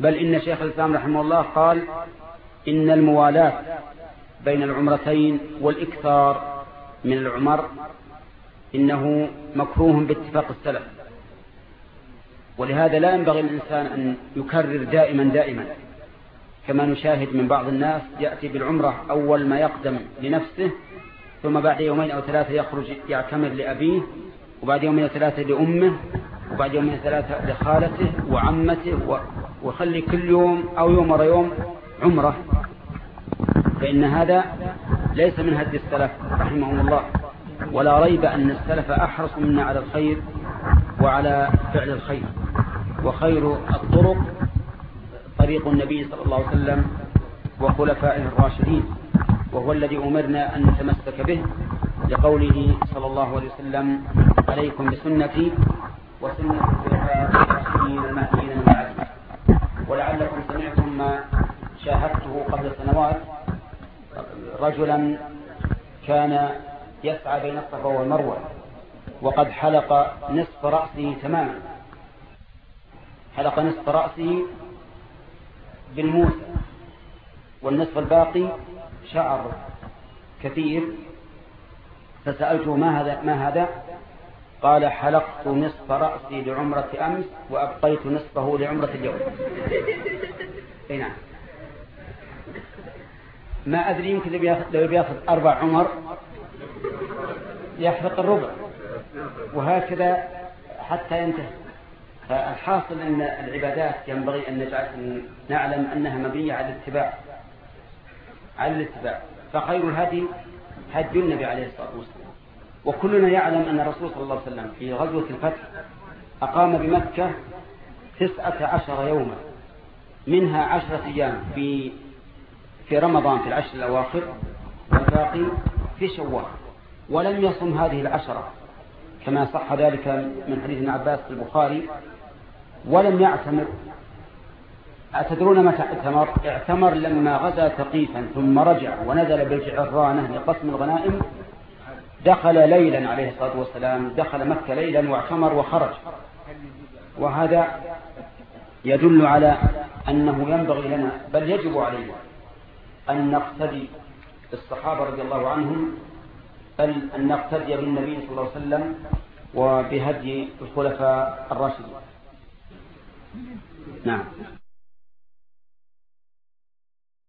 بل إن شيخ الإسلام رحمه الله قال إن الموالاة بين العمرتين والإكثار من العمر إنه مكروه باتفاق السلف. ولهذا لا ينبغي الإنسان أن يكرر دائما دائما. كما نشاهد من بعض الناس يأتي بالعمرة أول ما يقدم لنفسه ثم بعد يومين أو ثلاثة يخرج يعتمر لأبيه وبعد يومين أو ثلاثة لأمه وبعد يومين أو ثلاثة لخالته وعمته وخلي كل يوم أو يوم ورا يوم عمرة. فإن هذا ليس من هدي السلف رحمهم الله ولا ريب أن السلف أحرص منا على الخير وعلى فعل الخير. وخير الطرق طريق النبي صلى الله عليه وسلم وخلفائه الراشدين. وهو الذي أمرنا أن نتمسك به لقوله صلى الله عليه وسلم عليكم بسنتي وسنة الخلفاء الراشدين المهديين من بعد ولعلكم سمعتم ما شاهدته قبل سنوات. رجلا كان يسعى بين الصفا والمروة وقد حلق نصف رأسه تماما. حلق نصف رأسه بالموسى والنصف الباقي شعر كثير فسألته ما هذا ما هذا؟ قال حلقت نصف رأسي لعمرة أمس وأبقيت نصفه لعمرة اليوم. نعم. ما أدري يمكن لو بياخذ أربع عمر. يحرق الربع. وهكذا حتى ينتهي. فالحاصل أن العبادات ينبغي أن نجعل نعلم أنها مبنية على الاتباع. على الاتباع. فخير الهدي هدي النبي عليه الصلاة والسلام. وكلنا يعلم أن الرسول صلى الله عليه وسلم في غزوة الفتح أقام بمكة تسعة عشر يوما منها عشرة أيام في في رمضان في العشر الأواخر والباقي في شوال. ولم يصم هذه العشرة كما صح ذلك من حديث ابن عباس في البخاري ولم يعتمر أتدرون متى اعتمر؟ اعتمر لما غزا ثقيفا ثم رجع ونزل بالجعرانة لقسم الغنائم. دخل ليلا عليه الصلاة والسلام دخل مكة ليلا واعتمر وخرج. وهذا يدل على أنه ينبغي لنا بل يجب علينا أن نقتدي بالصحابة رضي الله عنهم بل أن نقتدي بالنبي صلى الله عليه وسلم وبهدي الخلفاء الراشدين. نعم.